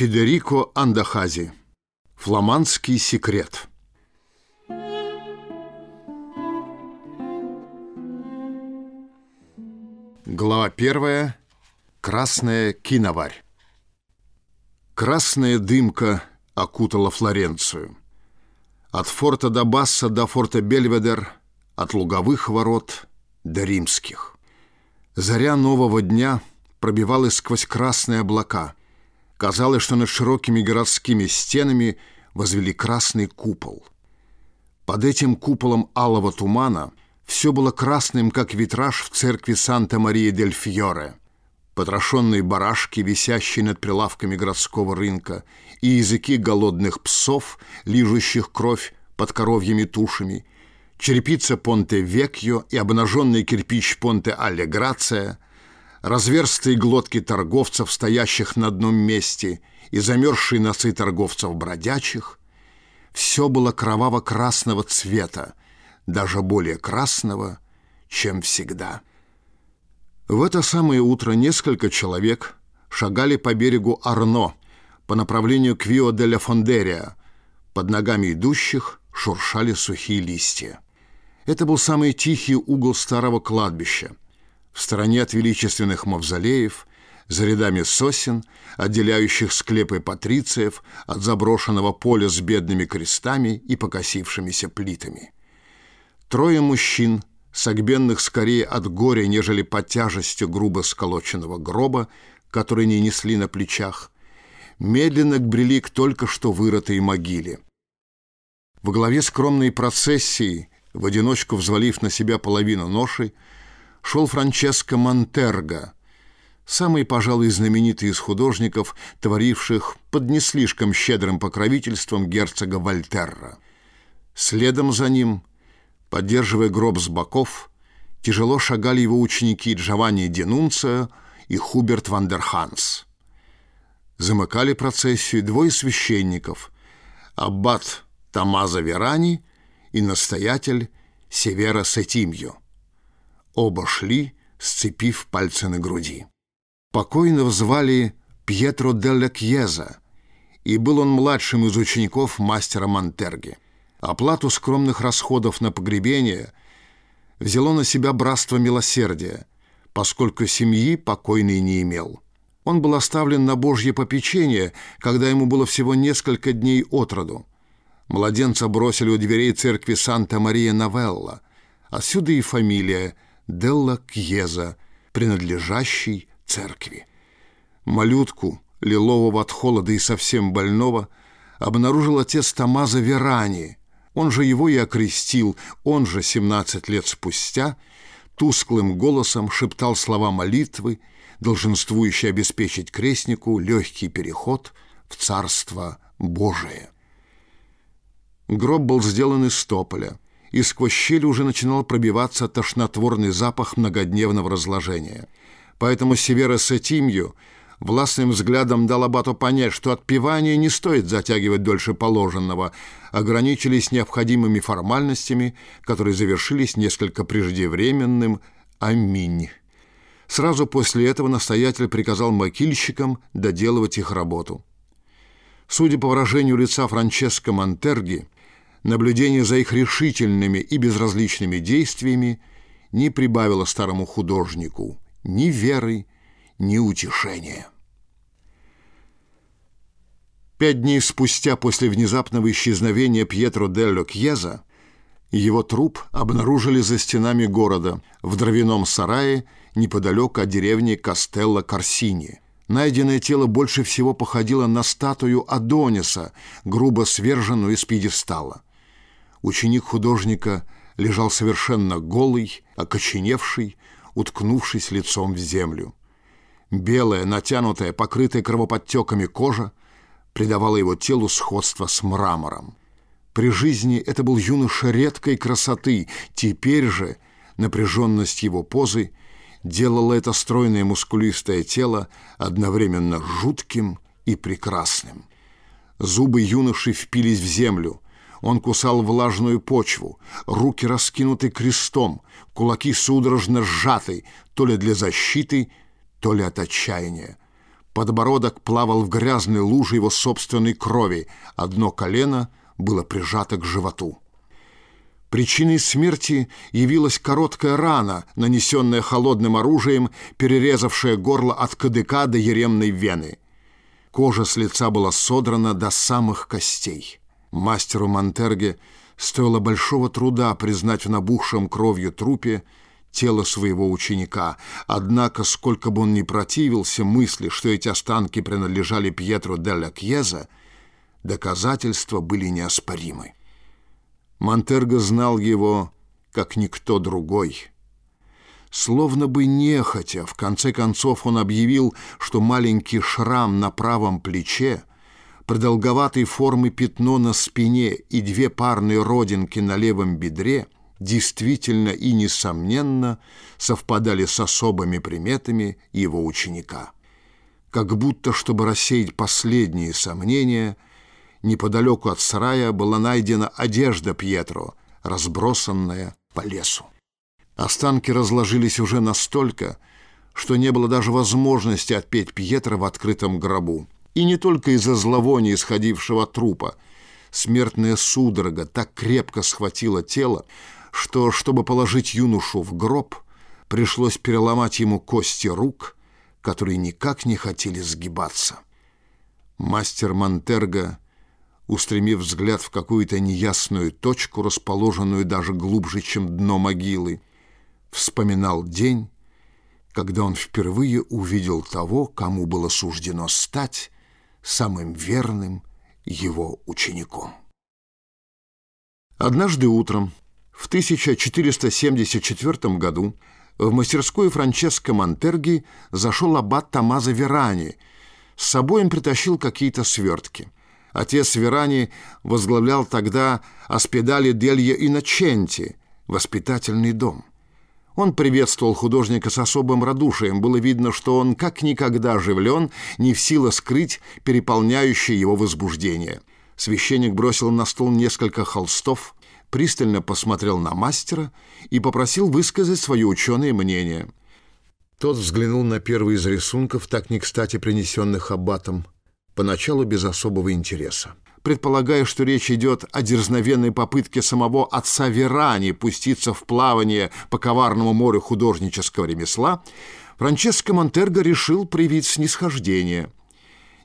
Федерико Андахази. Фламандский секрет. Глава первая. Красная киноварь. Красная дымка окутала Флоренцию. От форта до Басса до форта Бельведер, от луговых ворот до римских. Заря нового дня пробивалась сквозь красные облака. Казалось, что над широкими городскими стенами возвели красный купол. Под этим куполом алого тумана все было красным, как витраж в церкви Санта-Мария-дель-Фьоре потрошенные барашки, висящие над прилавками городского рынка, и языки голодных псов, лижущих кровь под коровьими тушами, черепица Понте-Векьо и обнаженный кирпич Понте-Алле-Грация, разверстые глотки торговцев, стоящих на одном месте, и замерзшие носы торговцев бродячих, все было кроваво-красного цвета, даже более красного, чем всегда. В это самое утро несколько человек шагали по берегу Арно по направлению к Вио де ля Фондерия. Под ногами идущих шуршали сухие листья. Это был самый тихий угол старого кладбища. В стороне от величественных мавзолеев, за рядами сосен, отделяющих склепы патрициев от заброшенного поля с бедными крестами и покосившимися плитами. Трое мужчин согбенных скорее от горя, нежели под тяжестью грубо сколоченного гроба, который не несли на плечах, медленно брели к только что вырытой могиле. В главе скромной процессии, в одиночку взвалив на себя половину ноши, шел Франческо Монтерго, самый, пожалуй, знаменитый из художников, творивших под не слишком щедрым покровительством герцога Вольтерра. Следом за ним Поддерживая гроб с боков, тяжело шагали его ученики Джованни Денунция и Хуберт Вандерханс. Замыкали процессию двое священников – аббат Томазо Верани и настоятель Северо Сетимьо. Оба шли, сцепив пальцы на груди. Покойного звали Пьетро Делла Кьеза, и был он младшим из учеников мастера Монтерги – Оплату скромных расходов на погребение взяло на себя братство милосердия, поскольку семьи покойный не имел. Он был оставлен на Божье попечение, когда ему было всего несколько дней от роду. Младенца бросили у дверей церкви Санта-Мария-Новелла. Отсюда и фамилия Делла Кьеза, принадлежащей церкви. Малютку, лилового от холода и совсем больного, обнаружил отец Тамаза Верани, он же его и окрестил, он же 17 лет спустя тусклым голосом шептал слова молитвы, долженствующие обеспечить крестнику легкий переход в Царство Божие. Гроб был сделан из тополя, и сквозь щель уже начинал пробиваться тошнотворный запах многодневного разложения. Поэтому Севера Сетимью властным взглядом дал Абату понять, что отпевание не стоит затягивать дольше положенного, ограничились необходимыми формальностями, которые завершились несколько преждевременным «Аминь». Сразу после этого настоятель приказал могильщикам доделывать их работу. Судя по выражению лица Франческо Монтерги, наблюдение за их решительными и безразличными действиями не прибавило старому художнику ни веры, ни утешения. Пять дней спустя после внезапного исчезновения Пьетро Делло Кьеза его труп обнаружили за стенами города в дровяном сарае неподалеку от деревни Кастелло Корсини. Найденное тело больше всего походило на статую Адониса, грубо сверженную из пьедестала. Ученик художника лежал совершенно голый, окоченевший, уткнувшись лицом в землю. Белая, натянутая, покрытая кровоподтеками кожа придавала его телу сходство с мрамором. При жизни это был юноша редкой красоты, теперь же напряженность его позы делала это стройное мускулистое тело одновременно жутким и прекрасным. Зубы юноши впились в землю, Он кусал влажную почву, руки раскинуты крестом, кулаки судорожно сжаты, то ли для защиты, то ли от отчаяния. Подбородок плавал в грязной луже его собственной крови, одно колено было прижато к животу. Причиной смерти явилась короткая рана, нанесенная холодным оружием, перерезавшая горло от кадыка до еремной вены. Кожа с лица была содрана до самых костей. Мастеру Монтерге стоило большого труда признать в набухшем кровью трупе тело своего ученика. Однако, сколько бы он ни противился мысли, что эти останки принадлежали Пьетро делла Кьеза, доказательства были неоспоримы. Монтерго знал его, как никто другой. Словно бы нехотя, в конце концов он объявил, что маленький шрам на правом плече, продолговатой формы пятно на спине и две парные родинки на левом бедре действительно и несомненно совпадали с особыми приметами его ученика. Как будто, чтобы рассеять последние сомнения – неподалеку от сарая была найдена одежда Пьетро, разбросанная по лесу. Останки разложились уже настолько, что не было даже возможности отпеть Пьетро в открытом гробу. И не только из-за зловония исходившего трупа. Смертная судорога так крепко схватила тело, что, чтобы положить юношу в гроб, пришлось переломать ему кости рук, которые никак не хотели сгибаться. Мастер Монтерго устремив взгляд в какую-то неясную точку, расположенную даже глубже, чем дно могилы, вспоминал день, когда он впервые увидел того, кому было суждено стать самым верным его учеником. Однажды утром, в 1474 году, в мастерскую Франческо Монтерги зашел аббат Томазо Верани. С собой он притащил какие-то свертки – Отец Верани возглавлял тогда Аспедали Делья Иноченти, воспитательный дом. Он приветствовал художника с особым радушием. Было видно, что он как никогда оживлен, не в силах скрыть переполняющее его возбуждение. Священник бросил на стол несколько холстов, пристально посмотрел на мастера и попросил высказать свое ученое мнение. Тот взглянул на первый из рисунков, так не кстати принесенных аббатом, поначалу без особого интереса. Предполагая, что речь идет о дерзновенной попытке самого отца Верани пуститься в плавание по коварному морю художнического ремесла, Франческо Монтерго решил привить снисхождение.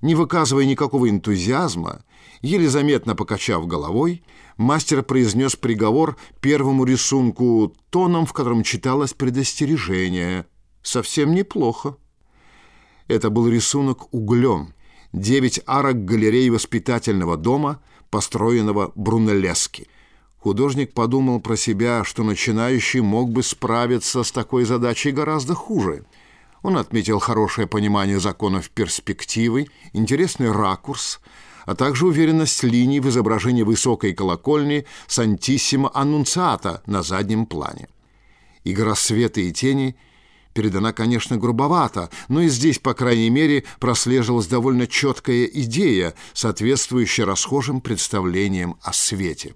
Не выказывая никакого энтузиазма, еле заметно покачав головой, мастер произнес приговор первому рисунку тоном, в котором читалось предостережение. «Совсем неплохо». Это был рисунок углем, девять арок галереи воспитательного дома, построенного Брунеллески. Художник подумал про себя, что начинающий мог бы справиться с такой задачей гораздо хуже. Он отметил хорошее понимание законов перспективы, интересный ракурс, а также уверенность линий в изображении высокой колокольни Сантиссимо Аннунциата на заднем плане. Игра света и тени – передана, конечно, грубовато, но и здесь, по крайней мере, прослеживалась довольно четкая идея, соответствующая расхожим представлениям о свете.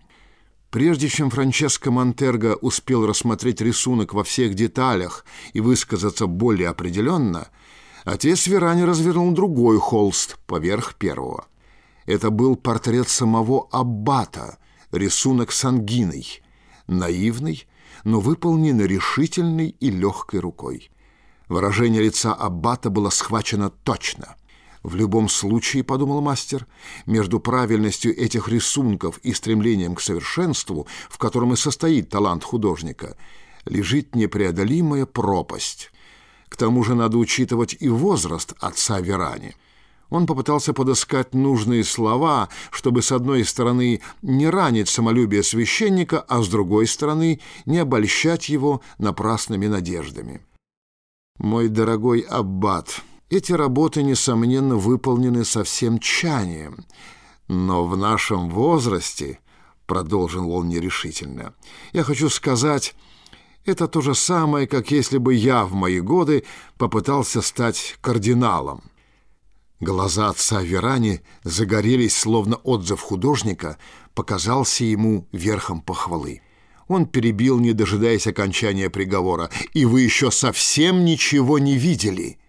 Прежде чем Франческо Монтерго успел рассмотреть рисунок во всех деталях и высказаться более определенно, отец Верани развернул другой холст поверх первого. Это был портрет самого Аббата, рисунок с ангиной, наивный, но выполнены решительной и легкой рукой. Выражение лица Аббата было схвачено точно. В любом случае, подумал мастер, между правильностью этих рисунков и стремлением к совершенству, в котором и состоит талант художника, лежит непреодолимая пропасть. К тому же надо учитывать и возраст отца Верани – он попытался подыскать нужные слова, чтобы, с одной стороны, не ранить самолюбие священника, а с другой стороны, не обольщать его напрасными надеждами. «Мой дорогой аббат, эти работы, несомненно, выполнены со всем тщанием, но в нашем возрасте, — продолжил он нерешительно, — я хочу сказать... Это то же самое, как если бы я в мои годы попытался стать кардиналом. Глаза отца Верани загорелись, словно отзыв художника показался ему верхом похвалы. Он перебил, не дожидаясь окончания приговора. «И вы еще совсем ничего не видели!»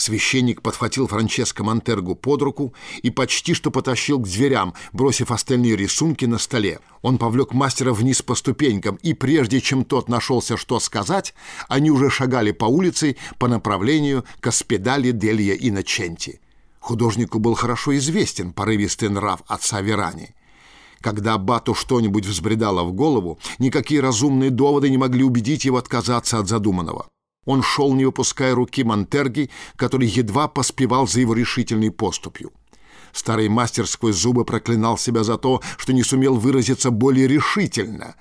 Священник подхватил Франческо Монтергу под руку и почти что потащил к дверям, бросив остальные рисунки на столе. Он повлек мастера вниз по ступенькам, и прежде чем тот нашелся, что сказать, они уже шагали по улице по направлению к Аспедали Делья Иноченти. Художнику был хорошо известен порывистый нрав отца Верани. Когда Бату что-нибудь взбредало в голову, никакие разумные доводы не могли убедить его отказаться от задуманного. Он шел, не выпуская руки Монтерги, который едва поспевал за его решительной поступью. Старый мастер сквозь зубы проклинал себя за то, что не сумел выразиться более решительно.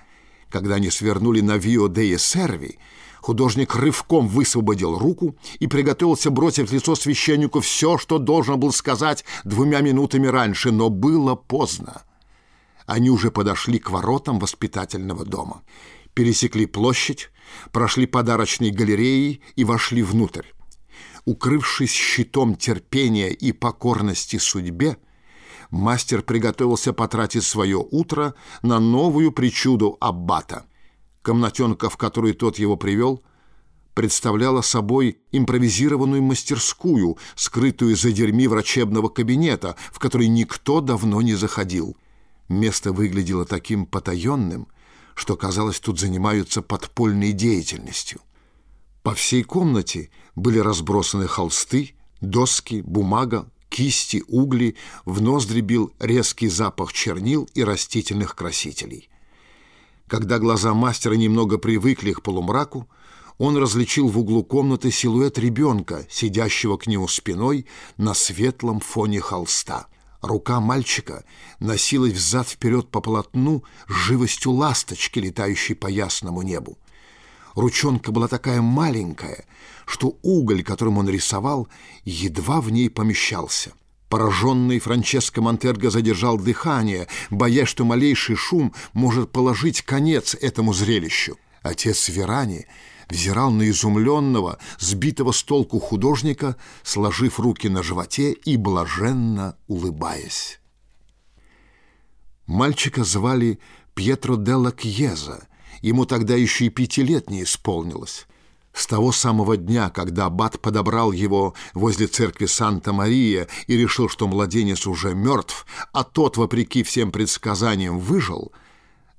Когда они свернули на Вио де Серви, художник рывком высвободил руку и приготовился бросить в лицо священнику все, что должен был сказать двумя минутами раньше, но было поздно. Они уже подошли к воротам воспитательного дома пересекли площадь, прошли подарочной галереей и вошли внутрь. Укрывшись щитом терпения и покорности судьбе, мастер приготовился потратить свое утро на новую причуду аббата. Комнатенка, в которую тот его привел, представляла собой импровизированную мастерскую, скрытую за дерьми врачебного кабинета, в который никто давно не заходил. Место выглядело таким потаенным — что, казалось, тут занимаются подпольной деятельностью. По всей комнате были разбросаны холсты, доски, бумага, кисти, угли, в ноздри бил резкий запах чернил и растительных красителей. Когда глаза мастера немного привыкли к полумраку, он различил в углу комнаты силуэт ребенка, сидящего к нему спиной на светлом фоне холста — Рука мальчика носилась взад-вперед по полотну живостью ласточки, летающей по ясному небу. Ручонка была такая маленькая, что уголь, которым он рисовал, едва в ней помещался. Пораженный Франческо Монтерго задержал дыхание, боясь, что малейший шум может положить конец этому зрелищу. Отец Верани взирал на изумленного, сбитого с толку художника, сложив руки на животе и блаженно улыбаясь. Мальчика звали Пьетро Делла Кьеза. Ему тогда еще и пяти лет не исполнилось. С того самого дня, когда аббат подобрал его возле церкви Санта-Мария и решил, что младенец уже мертв, а тот, вопреки всем предсказаниям, выжил,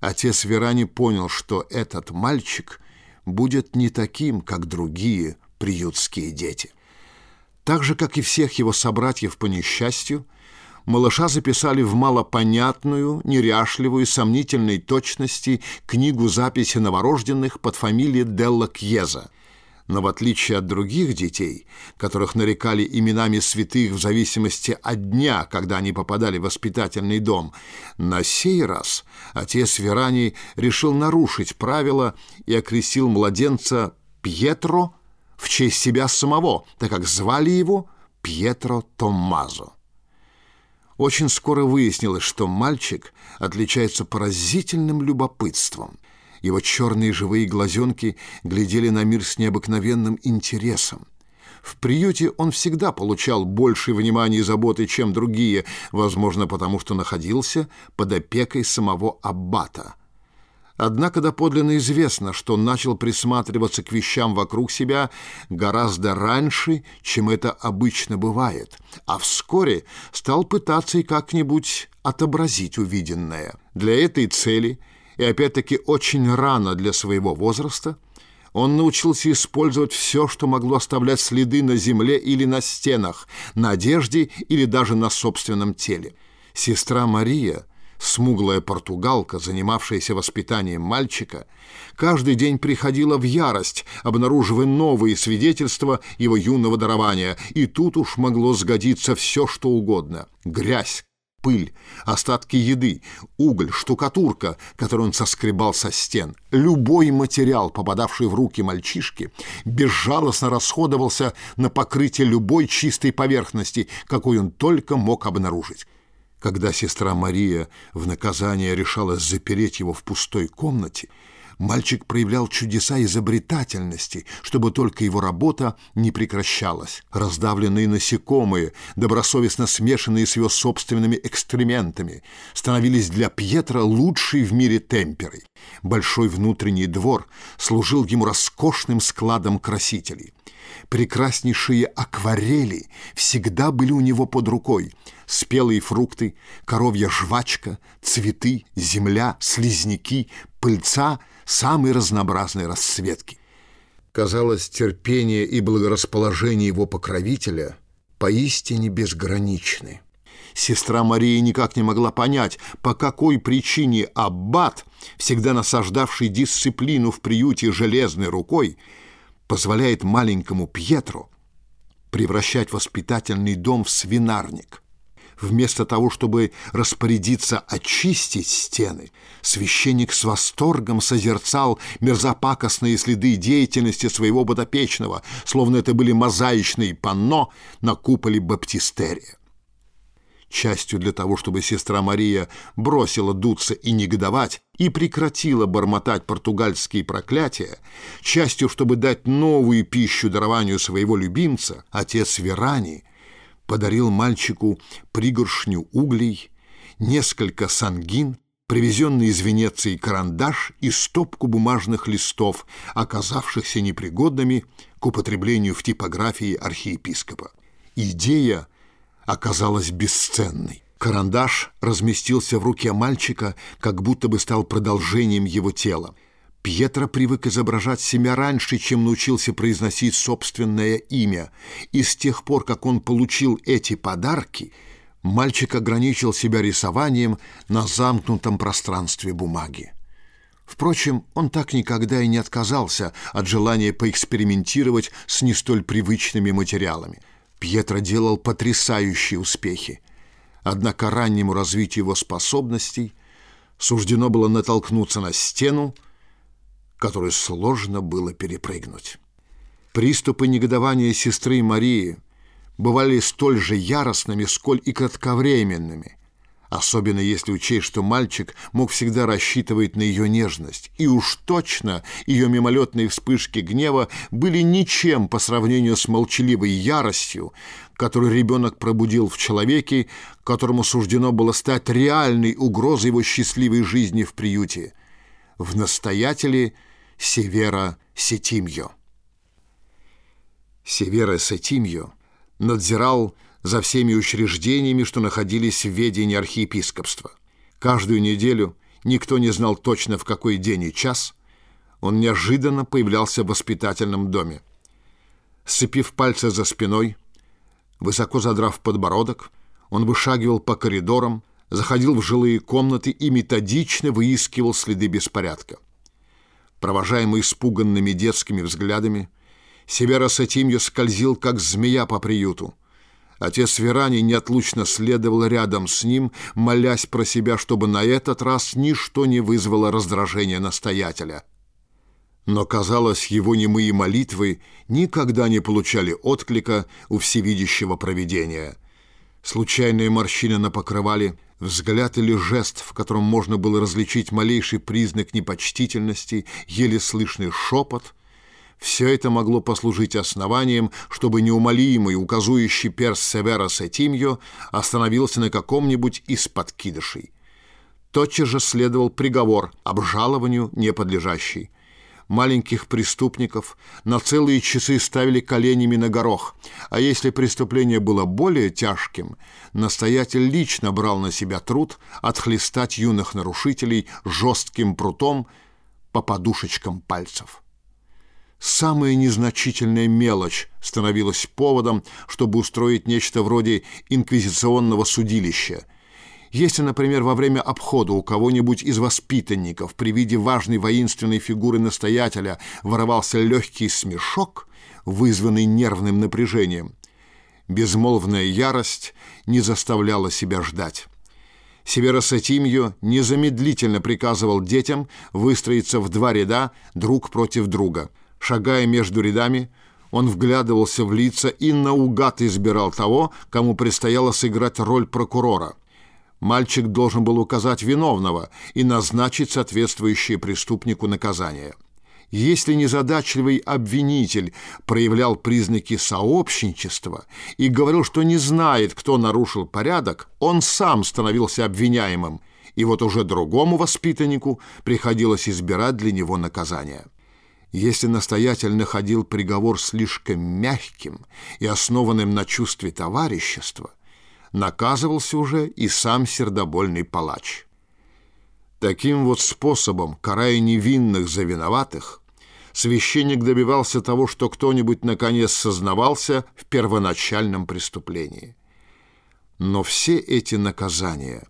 отец Верани понял, что этот мальчик будет не таким, как другие приютские дети. Так же, как и всех его собратьев по несчастью, малыша записали в малопонятную, неряшливую, сомнительной точности книгу записи новорожденных под фамилией Делла Кьеза – но в отличие от других детей, которых нарекали именами святых в зависимости от дня, когда они попадали в воспитательный дом, на сей раз отец Верани решил нарушить правила и окрестил младенца Пьетро в честь себя самого, так как звали его Пьетро Томмазо. Очень скоро выяснилось, что мальчик отличается поразительным любопытством – его черные живые глазенки глядели на мир с необыкновенным интересом. В приюте он всегда получал больше внимания и заботы, чем другие, возможно, потому что находился под опекой самого аббата. Однако доподлинно известно, что он начал присматриваться к вещам вокруг себя гораздо раньше, чем это обычно бывает, а вскоре стал пытаться и как-нибудь отобразить увиденное. Для этой цели – и опять-таки очень рано для своего возраста, он научился использовать все, что могло оставлять следы на земле или на стенах, на одежде или даже на собственном теле. Сестра Мария, смуглая португалка, занимавшаяся воспитанием мальчика, каждый день приходила в ярость, обнаруживая новые свидетельства его юного дарования, и тут уж могло сгодиться все, что угодно. Грязь, пыль, остатки еды, уголь, штукатурка, которую он соскребал со стен. Любой материал, попадавший в руки мальчишки, безжалостно расходовался на покрытие любой чистой поверхности, какой он только мог обнаружить. Когда сестра Мария в наказание решалась запереть его в пустой комнате, Мальчик проявлял чудеса изобретательности, чтобы только его работа не прекращалась. Раздавленные насекомые, добросовестно смешанные с его собственными экстрементами, становились для Пьетра лучшей в мире темперой. Большой внутренний двор служил ему роскошным складом красителей. Прекраснейшие акварели всегда были у него под рукой. Спелые фрукты, коровья жвачка, цветы, земля, слизняки, пыльца самой разнообразной расцветки. Казалось, терпение и благорасположение его покровителя поистине безграничны. Сестра Мария никак не могла понять, по какой причине аббат, всегда насаждавший дисциплину в приюте железной рукой, позволяет маленькому Пьетру превращать воспитательный дом в свинарник. Вместо того, чтобы распорядиться очистить стены, священник с восторгом созерцал мерзопакостные следы деятельности своего подопечного, словно это были мозаичные панно на куполе баптистерия. Частью для того, чтобы сестра Мария бросила дуться и негодовать и прекратила бормотать португальские проклятия, частью, чтобы дать новую пищу дарованию своего любимца, отец Верани подарил мальчику пригоршню углей, несколько сангин, привезенный из Венеции карандаш и стопку бумажных листов, оказавшихся непригодными к употреблению в типографии архиепископа. Идея оказалась бесценной. Карандаш разместился в руке мальчика, как будто бы стал продолжением его тела. Пьетро привык изображать себя раньше, чем научился произносить собственное имя, и с тех пор, как он получил эти подарки, мальчик ограничил себя рисованием на замкнутом пространстве бумаги. Впрочем, он так никогда и не отказался от желания поэкспериментировать с не столь привычными материалами. Пьетро делал потрясающие успехи. Однако раннему развитию его способностей суждено было натолкнуться на стену, которую сложно было перепрыгнуть. Приступы негодования сестры Марии бывали столь же яростными, сколь и кратковременными особенно если учесть, что мальчик мог всегда рассчитывать на ее нежность, и уж точно ее мимолетные вспышки гнева были ничем по сравнению с молчаливой яростью, которую ребенок пробудил в человеке, которому суждено было стать реальной угрозой его счастливой жизни в приюте, в настоятеле Севера Сетимьо. Севера Сетимьо надзирал за всеми учреждениями, что находились в ведении архиепископства. Каждую неделю никто не знал точно в какой день и час он неожиданно появлялся в воспитательном доме. Сцепив пальцы за спиной, высоко задрав подбородок, он вышагивал по коридорам, заходил в жилые комнаты и методично выискивал следы беспорядка. Провожаемый испуганными детскими взглядами, Севера Сатимьо скользил, как змея по приюту, Отец Верани неотлучно следовал рядом с ним, молясь про себя, чтобы на этот раз ничто не вызвало раздражения настоятеля. Но, казалось, его немые молитвы никогда не получали отклика у всевидящего провидения. Случайные морщины на покрывале, взгляд или жест, в котором можно было различить малейший признак непочтительности, еле слышный шепот — все это могло послужить основанием, чтобы неумолимый указующий перс Севера Сетимьо остановился на каком-нибудь из подкидышей. Тотчас же следовал приговор обжалованию неподлежащий. Маленьких преступников на целые часы ставили коленями на горох, а если преступление было более тяжким, настоятель лично брал на себя труд отхлестать юных нарушителей жестким прутом по подушечкам пальцев. Самая незначительная мелочь становилась поводом, чтобы устроить нечто вроде инквизиционного судилища. Если, например, во время обхода у кого-нибудь из воспитанников при виде важной воинственной фигуры настоятеля воровался легкий смешок, вызванный нервным напряжением, безмолвная ярость не заставляла себя ждать. Северосатимью незамедлительно приказывал детям выстроиться в два ряда друг против друга – Шагая между рядами, он вглядывался в лица и наугад избирал того, кому предстояло сыграть роль прокурора. Мальчик должен был указать виновного и назначить соответствующее преступнику наказание. Если незадачливый обвинитель проявлял признаки сообщничества и говорил, что не знает, кто нарушил порядок, он сам становился обвиняемым, и вот уже другому воспитаннику приходилось избирать для него наказание. Если настоятель находил приговор слишком мягким и основанным на чувстве товарищества, наказывался уже и сам сердобольный палач. Таким вот способом, карая невинных за виноватых, священник добивался того, что кто-нибудь наконец сознавался в первоначальном преступлении. Но все эти наказания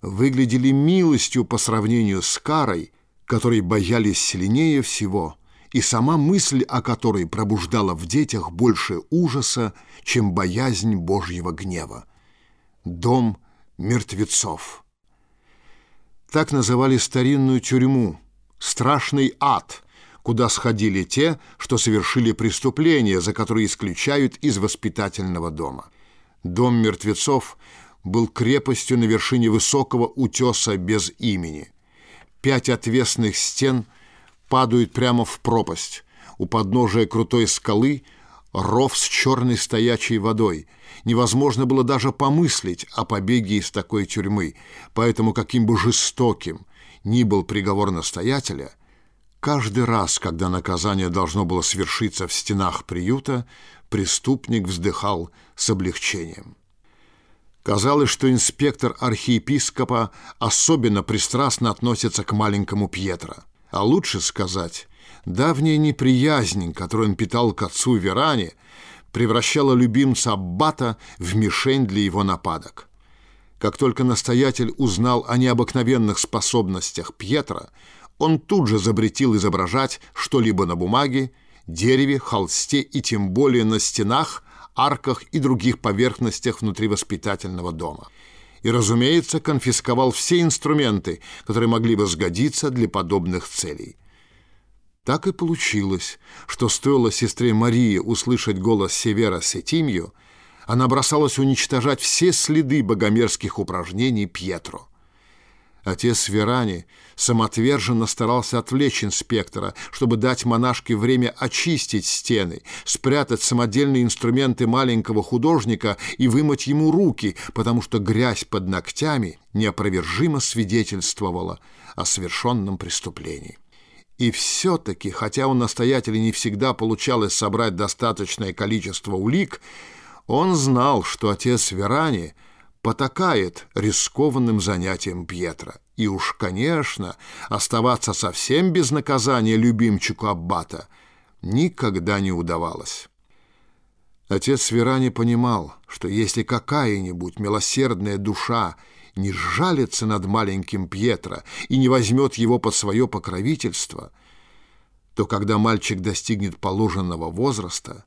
выглядели милостью по сравнению с карой, которой боялись сильнее всего, и сама мысль о которой пробуждала в детях больше ужаса, чем боязнь Божьего гнева. Дом мертвецов. Так называли старинную тюрьму, страшный ад, куда сходили те, что совершили преступления, за которые исключают из воспитательного дома. Дом мертвецов был крепостью на вершине высокого утеса без имени. Пять отвесных стен падают прямо в пропасть. У подножия крутой скалы ров с черной стоячей водой. Невозможно было даже помыслить о побеге из такой тюрьмы, поэтому каким бы жестоким ни был приговор настоятеля, каждый раз, когда наказание должно было свершиться в стенах приюта, преступник вздыхал с облегчением. Казалось, что инспектор архиепископа особенно пристрастно относится к маленькому Пьетро. А лучше сказать, давняя неприязнь, которую он питал к отцу Веране, превращала любимца Аббата в мишень для его нападок. Как только настоятель узнал о необыкновенных способностях Пьетра, он тут же запретил изображать что-либо на бумаге, дереве, холсте и тем более на стенах, арках и других поверхностях внутри воспитательного дома. И, разумеется, конфисковал все инструменты, которые могли бы сгодиться для подобных целей. Так и получилось, что стоило сестре Марии услышать голос Севера Сетимью, она бросалась уничтожать все следы богомерзких упражнений Пьетро. Отец Верани самоотверженно старался отвлечь инспектора, чтобы дать монашке время очистить стены, спрятать самодельные инструменты маленького художника и вымыть ему руки, потому что грязь под ногтями неопровержимо свидетельствовала о совершенном преступлении. И все-таки, хотя у настоятеля не всегда получалось собрать достаточное количество улик, он знал, что отец Верани — потакает рискованным занятием Пьетра. И уж, конечно, оставаться совсем без наказания любимчику Аббата никогда не удавалось. Отец Верани понимал, что если какая-нибудь милосердная душа не сжалится над маленьким Пьетро и не возьмет его под свое покровительство, то когда мальчик достигнет положенного возраста,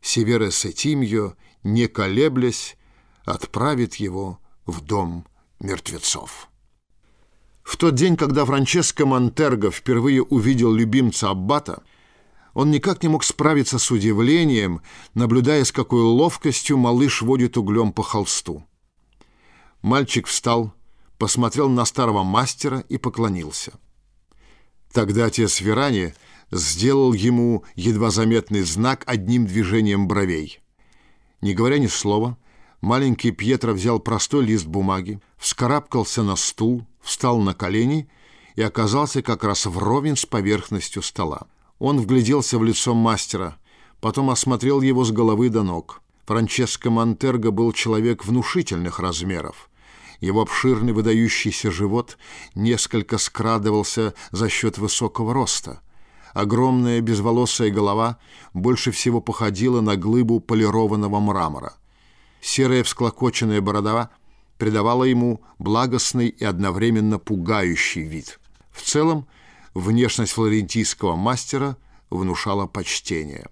Севере Сетимьо, не колеблясь, отправит его в дом мертвецов. В тот день, когда Франческо Монтерго впервые увидел любимца Аббата, он никак не мог справиться с удивлением, наблюдая, с какой ловкостью малыш водит углем по холсту. Мальчик встал, посмотрел на старого мастера и поклонился. Тогда отец Верани сделал ему едва заметный знак одним движением бровей. Не говоря ни слова, Маленький Пьетро взял простой лист бумаги, вскарабкался на стул, встал на колени и оказался как раз вровень с поверхностью стола. Он вгляделся в лицо мастера, потом осмотрел его с головы до ног. Франческо Монтерго был человек внушительных размеров. Его обширный выдающийся живот несколько скрадывался за счет высокого роста. Огромная безволосая голова больше всего походила на глыбу полированного мрамора. Серая всклокоченная борода придавала ему благостный и одновременно пугающий вид. В целом, внешность флорентийского мастера внушала почтение.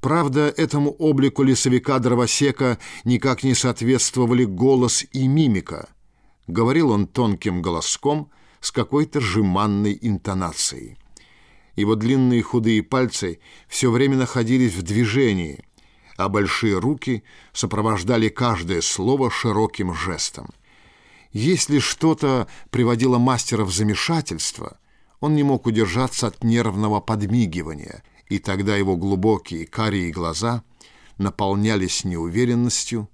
Правда, этому облику лесовика-дровосека никак не соответствовали голос и мимика. Говорил он тонким голоском с какой-то жеманной интонацией. Его длинные худые пальцы все время находились в движении – а большие руки сопровождали каждое слово широким жестом. Если что-то приводило мастера в замешательство, он не мог удержаться от нервного подмигивания, и тогда его глубокие карие глаза наполнялись неуверенностью,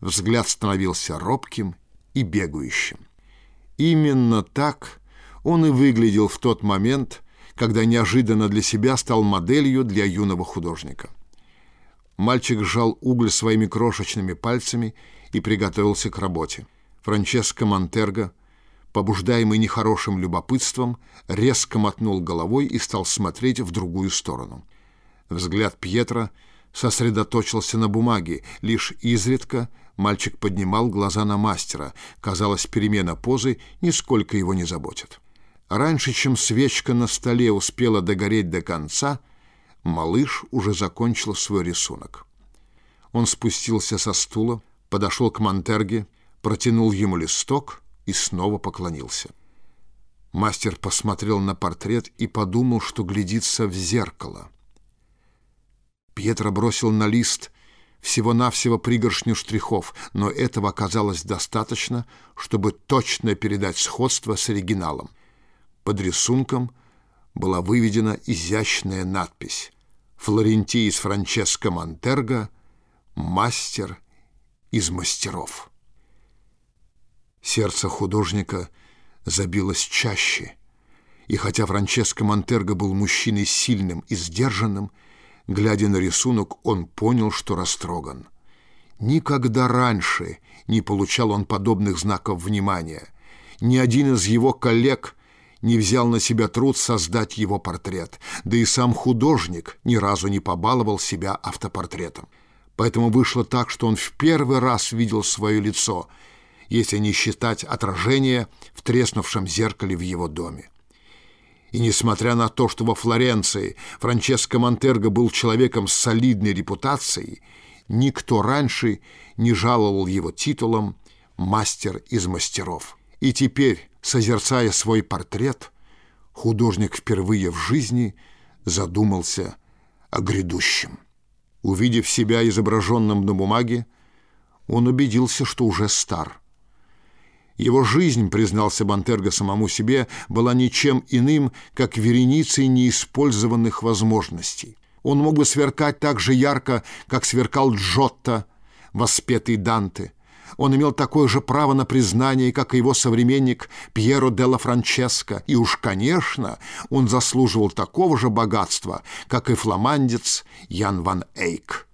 взгляд становился робким и бегающим. Именно так он и выглядел в тот момент, когда неожиданно для себя стал моделью для юного художника. Мальчик сжал уголь своими крошечными пальцами и приготовился к работе. Франческо Монтерго, побуждаемый нехорошим любопытством, резко мотнул головой и стал смотреть в другую сторону. Взгляд Пьетро сосредоточился на бумаге, лишь изредка мальчик поднимал глаза на мастера. Казалось, перемена позы нисколько его не заботит. Раньше, чем свечка на столе успела догореть до конца, малыш уже закончил свой рисунок. Он спустился со стула, подошел к Монтерге, протянул ему листок и снова поклонился. Мастер посмотрел на портрет и подумал, что глядится в зеркало. Пьетро бросил на лист всего-навсего пригоршню штрихов, но этого оказалось достаточно, чтобы точно передать сходство с оригиналом. Под рисунком была выведена изящная надпись «Флорентиис Франческо Монтерго, мастер из мастеров». Сердце художника забилось чаще, и хотя Франческо Монтерго был мужчиной сильным и сдержанным, глядя на рисунок, он понял, что растроган. Никогда раньше не получал он подобных знаков внимания. Ни один из его коллег не взял на себя труд создать его портрет, да и сам художник ни разу не побаловал себя автопортретом. Поэтому вышло так, что он в первый раз видел свое лицо — если не считать отражение в треснувшем зеркале в его доме. И несмотря на то, что во Флоренции Франческо Монтерго был человеком с солидной репутацией, никто раньше не жаловал его титулом «мастер из мастеров». И теперь, созерцая свой портрет, художник впервые в жизни задумался о грядущем. Увидев себя изображенным на бумаге, он убедился, что уже стар – его жизнь, признался Бантерго самому себе, была ничем иным, как вереницей неиспользованных возможностей. Он мог бы сверкать так же ярко, как сверкал Джотто, воспетый Данте. Он имел такое же право на признание, как и его современник Пьеро делла Франческо, и уж, конечно, он заслуживал такого же богатства, как и фламандец Ян ван Эйк.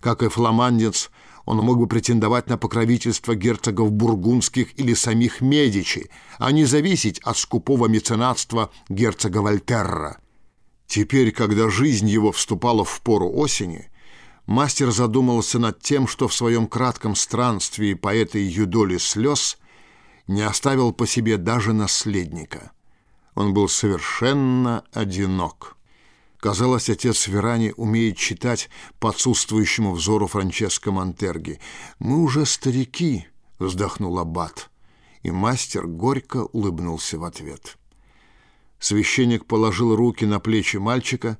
Как и фламандец он мог бы претендовать на покровительство герцогов бургундских или самих Медичи, а не зависеть от скупого меценатства герцога Вольтерра. Теперь, когда жизнь его вступала в пору осени, мастер задумался над тем, что в своем кратком странстве по этой юдоле слез не оставил по себе даже наследника. Он был совершенно одинок. Казалось, отец Верани умеет читать по отсутствующему взору Франческо Монтерги. «Мы уже старики», — вздохнул Аббат, и мастер горько улыбнулся в ответ. Священник положил руки на плечи мальчика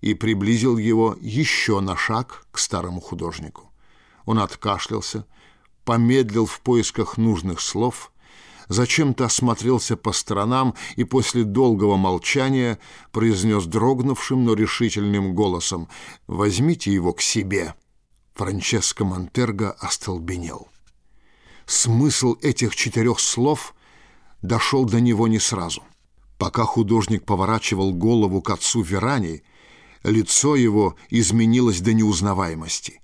и приблизил его еще на шаг к старому художнику. Он откашлялся, помедлил в поисках нужных слов — зачем-то осмотрелся по сторонам и после долгого молчания произнес дрогнувшим, но решительным голосом «Возьмите его к себе». Франческо Монтерго остолбенел. Смысл этих четырех слов дошел до него не сразу. Пока художник поворачивал голову к отцу Верани, лицо его изменилось до неузнаваемости.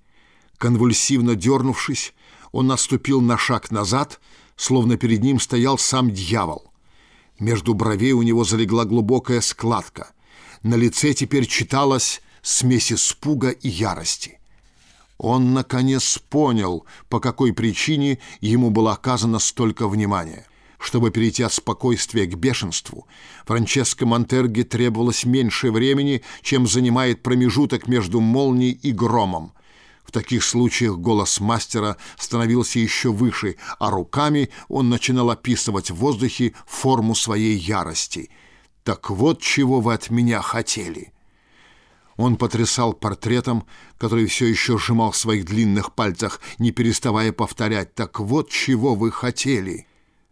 Конвульсивно дернувшись, он наступил на шаг назад — словно перед ним стоял сам дьявол. Между бровей у него залегла глубокая складка. На лице теперь читалась смесь испуга и ярости. Он, наконец, понял, по какой причине ему было оказано столько внимания. Чтобы перейти от спокойствия к бешенству, Франческо Монтерги требовалось меньше времени, чем занимает промежуток между молнией и громом. В таких случаях голос мастера становился еще выше, а руками он начинал описывать в воздухе форму своей ярости. «Так вот чего вы от меня хотели!» Он потрясал портретом, который все еще сжимал в своих длинных пальцах, не переставая повторять «Так вот чего вы хотели!»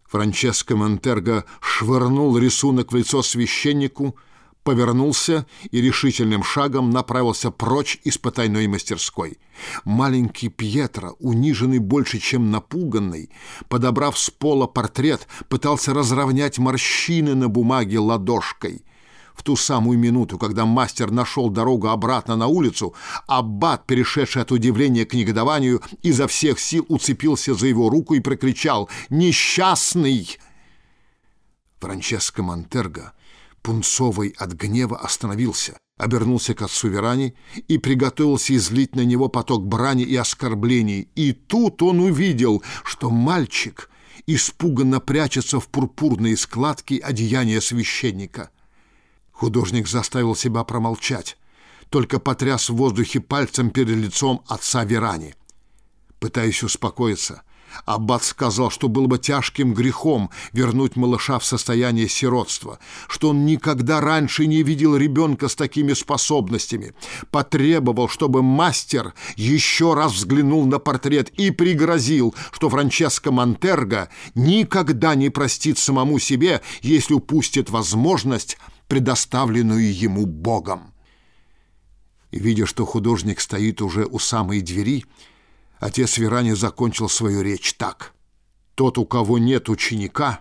Франческо Монтерго швырнул рисунок в лицо священнику, повернулся и решительным шагом направился прочь из потайной мастерской. Маленький Пьетро, униженный больше, чем напуганный, подобрав с пола портрет, пытался разровнять морщины на бумаге ладошкой. В ту самую минуту, когда мастер нашел дорогу обратно на улицу, аббат, перешедший от удивления к негодованию, изо всех сил уцепился за его руку и прокричал «Несчастный!» Франческо Монтерго — пунцовый от гнева, остановился, обернулся к отцу Верани и приготовился излить на него поток брани и оскорблений. И тут он увидел, что мальчик испуганно прячется в пурпурные складки одеяния священника. Художник заставил себя промолчать, только потряс в воздухе пальцем перед лицом отца Верани. Пытаясь успокоиться, Аббат сказал, что было бы тяжким грехом вернуть малыша в состояние сиротства, что он никогда раньше не видел ребенка с такими способностями, потребовал, чтобы мастер еще раз взглянул на портрет и пригрозил, что Франческо Монтерго никогда не простит самому себе, если упустит возможность, предоставленную ему Богом. И, видя, что художник стоит уже у самой двери, Отец Верани закончил свою речь так. «Тот, у кого нет ученика,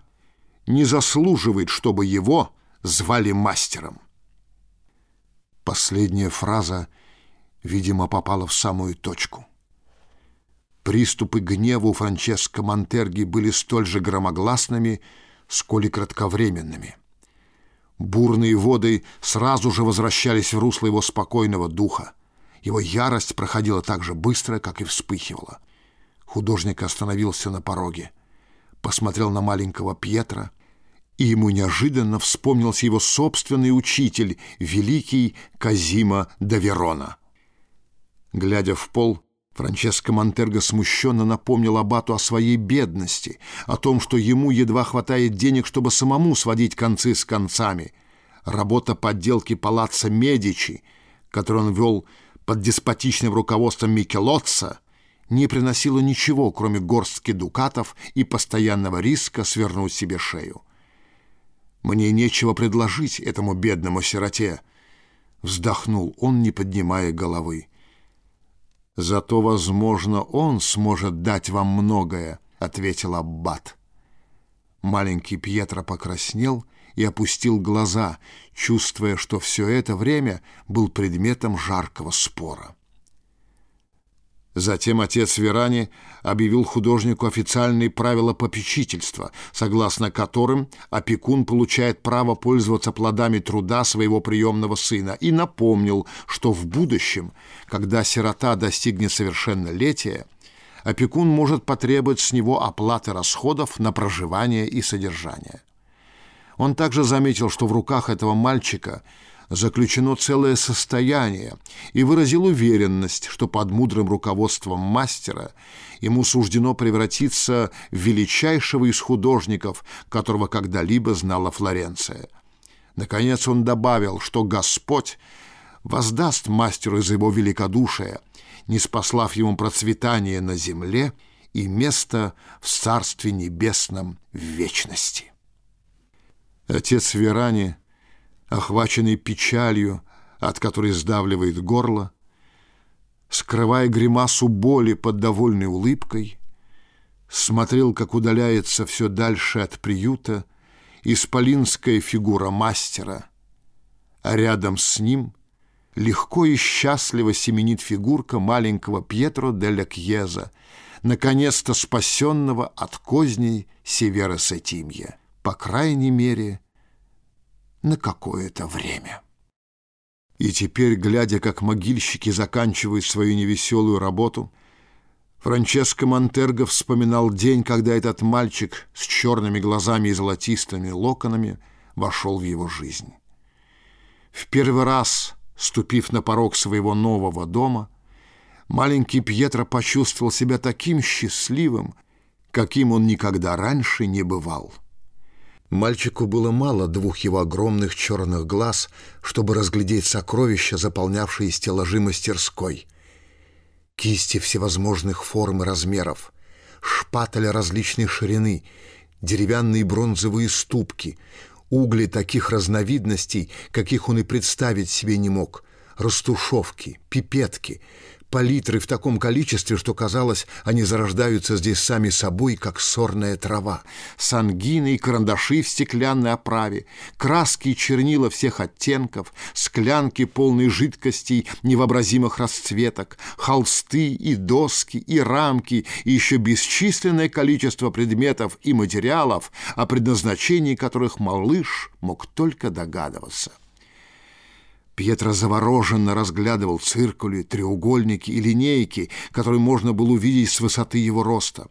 не заслуживает, чтобы его звали мастером». Последняя фраза, видимо, попала в самую точку. Приступы гнева Франческо Монтерги были столь же громогласными, сколь и кратковременными. Бурные воды сразу же возвращались в русло его спокойного духа. Его ярость проходила так же быстро, как и вспыхивала. Художник остановился на пороге, посмотрел на маленького Пьетра, и ему неожиданно вспомнился его собственный учитель, великий Казима Даверона. Глядя в пол, Франческо Монтерго смущенно напомнил Абату о своей бедности, о том, что ему едва хватает денег, чтобы самому сводить концы с концами. Работа подделки палаца Медичи, которую он вел под деспотичным руководством Микелотца не приносило ничего, кроме горстки дукатов и постоянного риска свернуть себе шею. «Мне нечего предложить этому бедному сироте», — вздохнул он, не поднимая головы. «Зато, возможно, он сможет дать вам многое», — ответил Аббат. Маленький Пьетро покраснел и опустил глаза, чувствуя, что все это время был предметом жаркого спора. Затем отец Верани объявил художнику официальные правила попечительства, согласно которым опекун получает право пользоваться плодами труда своего приемного сына, и напомнил, что в будущем, когда сирота достигнет совершеннолетия, опекун может потребовать с него оплаты расходов на проживание и содержание. Он также заметил, что в руках этого мальчика заключено целое состояние и выразил уверенность, что под мудрым руководством мастера ему суждено превратиться в величайшего из художников, которого когда-либо знала Флоренция. Наконец он добавил, что Господь воздаст мастеру за его великодушие, не спаслав ему процветание на земле и место в Царстве Небесном в вечности. Отец Верани, охваченный печалью, от которой сдавливает горло, скрывая гримасу боли под довольной улыбкой, смотрел, как удаляется все дальше от приюта исполинская фигура мастера, а рядом с ним легко и счастливо семенит фигурка маленького Пьетро де ля Кьеза, наконец-то спасенного от козней Севера Сетимья по крайней мере, на какое-то время. И теперь, глядя, как могильщики заканчивают свою невеселую работу, Франческо Монтерго вспоминал день, когда этот мальчик с черными глазами и золотистыми локонами вошел в его жизнь. В первый раз, ступив на порог своего нового дома, маленький Пьетро почувствовал себя таким счастливым, каким он никогда раньше не бывал. Мальчику было мало двух его огромных черных глаз, чтобы разглядеть сокровища, заполнявшие стеллажи мастерской. Кисти всевозможных форм и размеров, шпатали различной ширины, деревянные бронзовые ступки, угли таких разновидностей, каких он и представить себе не мог, растушевки, пипетки — палитры в таком количестве, что казалось, они зарождаются здесь сами собой, как сорная трава. Сангины и карандаши в стеклянной оправе, краски и чернила всех оттенков, склянки, полные жидкостей невообразимых расцветок, холсты и доски, и рамки, и еще бесчисленное количество предметов и материалов, о предназначении которых малыш мог только догадываться. Пьетро завороженно разглядывал циркули, треугольники и линейки, которые можно было увидеть с высоты его роста.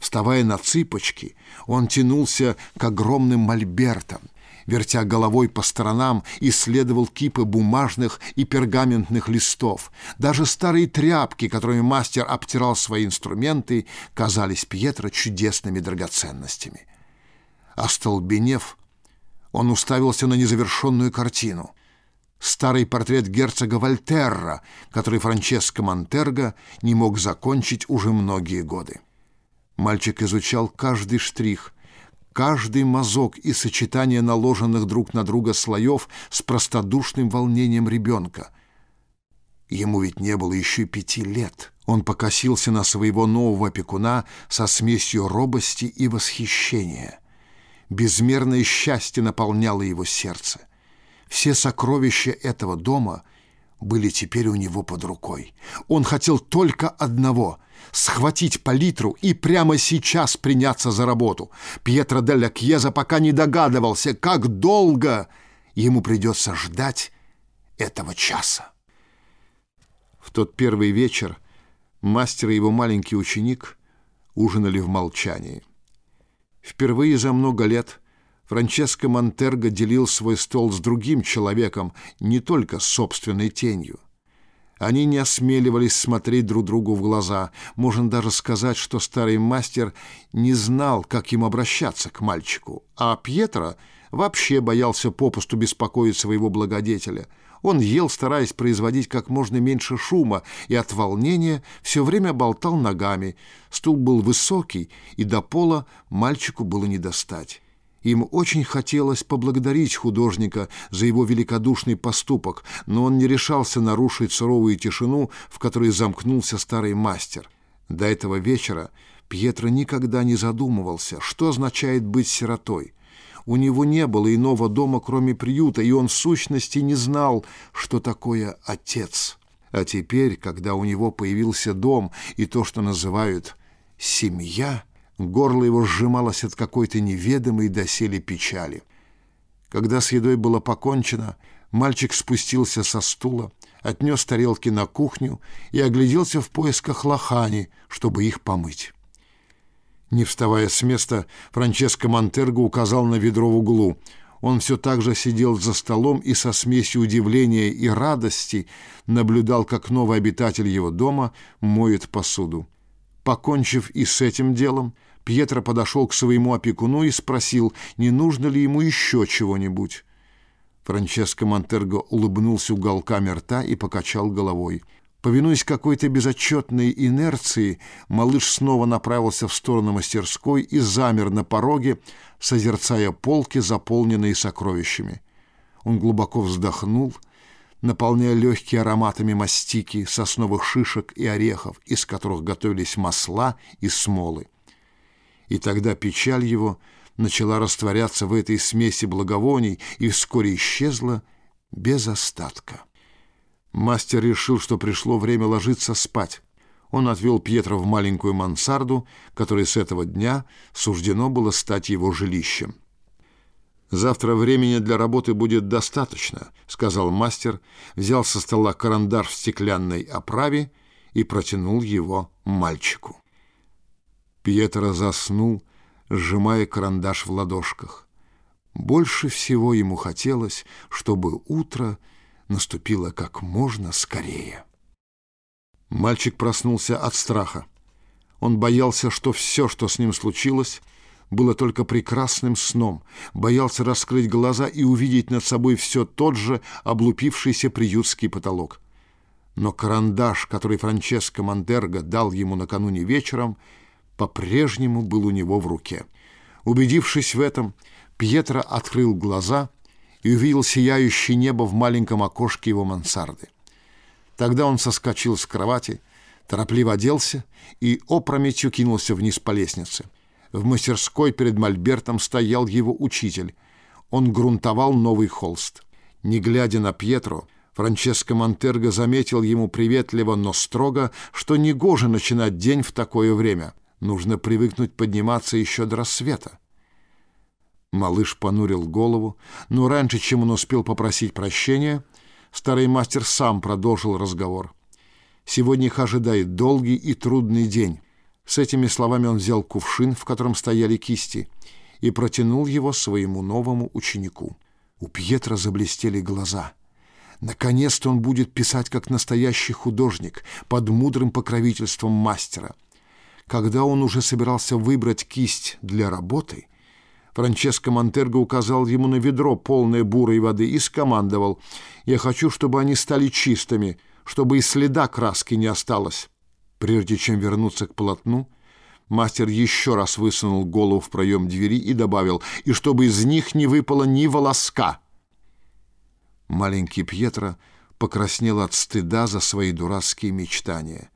Вставая на цыпочки, он тянулся к огромным мольбертам, вертя головой по сторонам, исследовал кипы бумажных и пергаментных листов. Даже старые тряпки, которыми мастер обтирал свои инструменты, казались Пьетро чудесными драгоценностями. Остолбенев, он уставился на незавершенную картину — старый портрет герцога Вольтерра, который Франческо Монтерго не мог закончить уже многие годы. Мальчик изучал каждый штрих, каждый мазок и сочетание наложенных друг на друга слоев с простодушным волнением ребенка. Ему ведь не было еще пяти лет. Он покосился на своего нового опекуна со смесью робости и восхищения. Безмерное счастье наполняло его сердце — все сокровища этого дома были теперь у него под рукой. Он хотел только одного — схватить палитру и прямо сейчас приняться за работу. Пьетро де Кьеза пока не догадывался, как долго ему придется ждать этого часа. В тот первый вечер мастер и его маленький ученик ужинали в молчании. Впервые за много лет — Франческо Монтерго делил свой стол с другим человеком, не только с собственной тенью. Они не осмеливались смотреть друг другу в глаза. Можно даже сказать, что старый мастер не знал, как им обращаться к мальчику. А Пьетро вообще боялся попусту беспокоить своего благодетеля. Он ел, стараясь производить как можно меньше шума, и от волнения все время болтал ногами. Стул был высокий, и до пола мальчику было не достать. Им очень хотелось поблагодарить художника за его великодушный поступок, но он не решался нарушить суровую тишину, в которой замкнулся старый мастер. До этого вечера Пьетро никогда не задумывался, что означает быть сиротой. У него не было иного дома, кроме приюта, и он в сущности не знал, что такое отец. А теперь, когда у него появился дом и то, что называют «семья», Горло его сжималось от какой-то неведомой доселе печали. Когда с едой было покончено, мальчик спустился со стула, отнес тарелки на кухню и огляделся в поисках лохани, чтобы их помыть. Не вставая с места, Франческо Монтерго указал на ведро в углу. Он все так же сидел за столом и со смесью удивления и радости наблюдал, как новый обитатель его дома моет посуду. Покончив и с этим делом, Пьетро подошел к своему опекуну и спросил, не нужно ли ему еще чего-нибудь. Франческо Монтерго улыбнулся уголками рта и покачал головой. Повинуясь какой-то безотчетной инерции, малыш снова направился в сторону мастерской и замер на пороге, созерцая полки, заполненные сокровищами. Он глубоко вздохнул, наполняя легкие ароматами мастики, сосновых шишек и орехов, из которых готовились масла и смолы и тогда печаль его начала растворяться в этой смеси благовоний и вскоре исчезла без остатка. Мастер решил, что пришло время ложиться спать. Он отвел Пьетро в маленькую мансарду, которая с этого дня суждено было стать его жилищем. «Завтра времени для работы будет достаточно», — сказал мастер, взял со стола карандаш в стеклянной оправе и протянул его мальчику. Пьетро заснул, сжимая карандаш в ладошках. Больше всего ему хотелось, чтобы утро наступило как можно скорее. Мальчик проснулся от страха. Он боялся, что все, что с ним случилось, было только прекрасным сном, боялся раскрыть глаза и увидеть над собой все тот же облупившийся приютский потолок. Но карандаш, который Франческо Монтерго дал ему накануне вечером, по-прежнему был у него в руке. Убедившись в этом, Пьетро открыл глаза и увидел сияющее небо в маленьком окошке его мансарды. Тогда он соскочил с кровати, торопливо оделся и опрометью кинулся вниз по лестнице. В мастерской перед мольбертом стоял его учитель. Он грунтовал новый холст. Не глядя на Пьетро, Франческо Монтерго заметил ему приветливо, но строго, что негоже начинать день в такое время. Нужно привыкнуть подниматься еще до рассвета. Малыш понурил голову, но раньше, чем он успел попросить прощения, старый мастер сам продолжил разговор. «Сегодня их ожидает долгий и трудный день». С этими словами он взял кувшин, в котором стояли кисти, и протянул его своему новому ученику. У Пьетра заблестели глаза. Наконец-то он будет писать как настоящий художник под мудрым покровительством мастера. Когда он уже собирался выбрать кисть для работы — Франческо Монтерго указал ему на ведро, полное бурой воды, и скомандовал. «Я хочу, чтобы они стали чистыми, чтобы и следа краски не осталось». Прежде чем вернуться к полотну, мастер еще раз высунул голову в проем двери и добавил, «И чтобы из них не выпало ни волоска». Маленький Пьетро покраснел от стыда за свои дурацкие мечтания.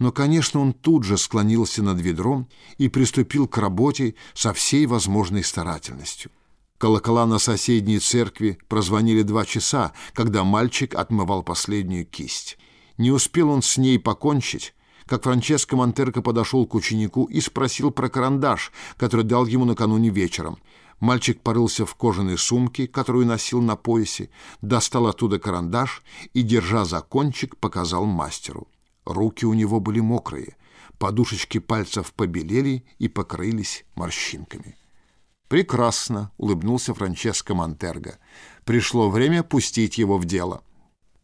Но, конечно, он тут же склонился над ведром и приступил к работе со всей возможной старательностью. Колокола на соседней церкви прозвонили два часа, когда мальчик отмывал последнюю кисть. Не успел он с ней покончить, как Франческо Монтерко подошел к ученику и спросил про карандаш, который дал ему накануне вечером. Мальчик порылся в кожаной сумке, которую носил на поясе, достал оттуда карандаш и, держа за кончик, показал мастеру. Руки у него были мокрые, подушечки пальцев побелели и покрылись морщинками. «Прекрасно!» — улыбнулся Франческо Монтерго. «Пришло время пустить его в дело».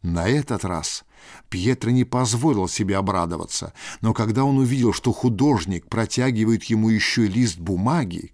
На этот раз Пьетро не позволил себе обрадоваться, но когда он увидел, что художник протягивает ему еще лист бумаги,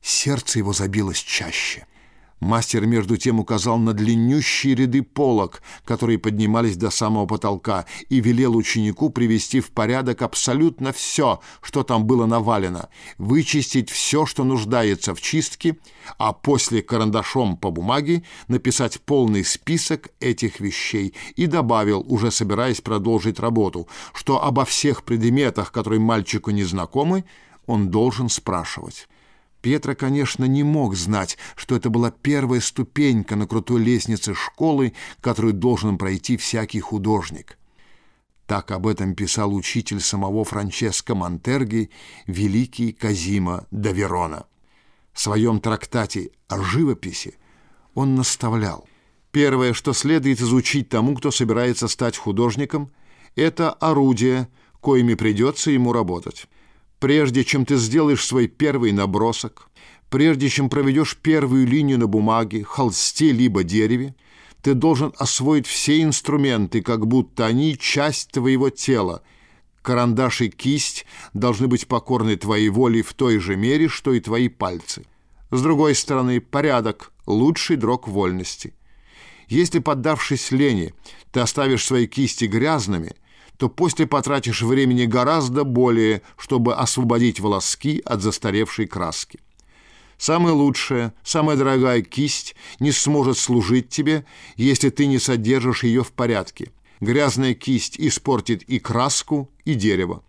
сердце его забилось чаще — Мастер между тем указал на длиннющие ряды полок, которые поднимались до самого потолка, и велел ученику привести в порядок абсолютно все, что там было навалено, вычистить все, что нуждается в чистке, а после карандашом по бумаге написать полный список этих вещей и добавил, уже собираясь продолжить работу, что обо всех предметах, которые мальчику не знакомы, он должен спрашивать. Петра, конечно, не мог знать, что это была первая ступенька на крутой лестнице школы, которую должен пройти всякий художник. Так об этом писал учитель самого Франческо Монтерги, великий Казима да Верона. В своем трактате о живописи он наставлял. Первое, что следует изучить тому, кто собирается стать художником, это орудие, коими придется ему работать. Прежде чем ты сделаешь свой первый набросок, прежде чем проведешь первую линию на бумаге, холсте либо дереве, ты должен освоить все инструменты, как будто они часть твоего тела. Карандаш и кисть должны быть покорны твоей воле в той же мере, что и твои пальцы. С другой стороны, порядок – лучший дрог вольности. Если, поддавшись лени, ты оставишь свои кисти грязными – то после потратишь времени гораздо более, чтобы освободить волоски от застаревшей краски. Самая лучшая, самая дорогая кисть не сможет служить тебе, если ты не содержишь ее в порядке. Грязная кисть испортит и краску, и дерево.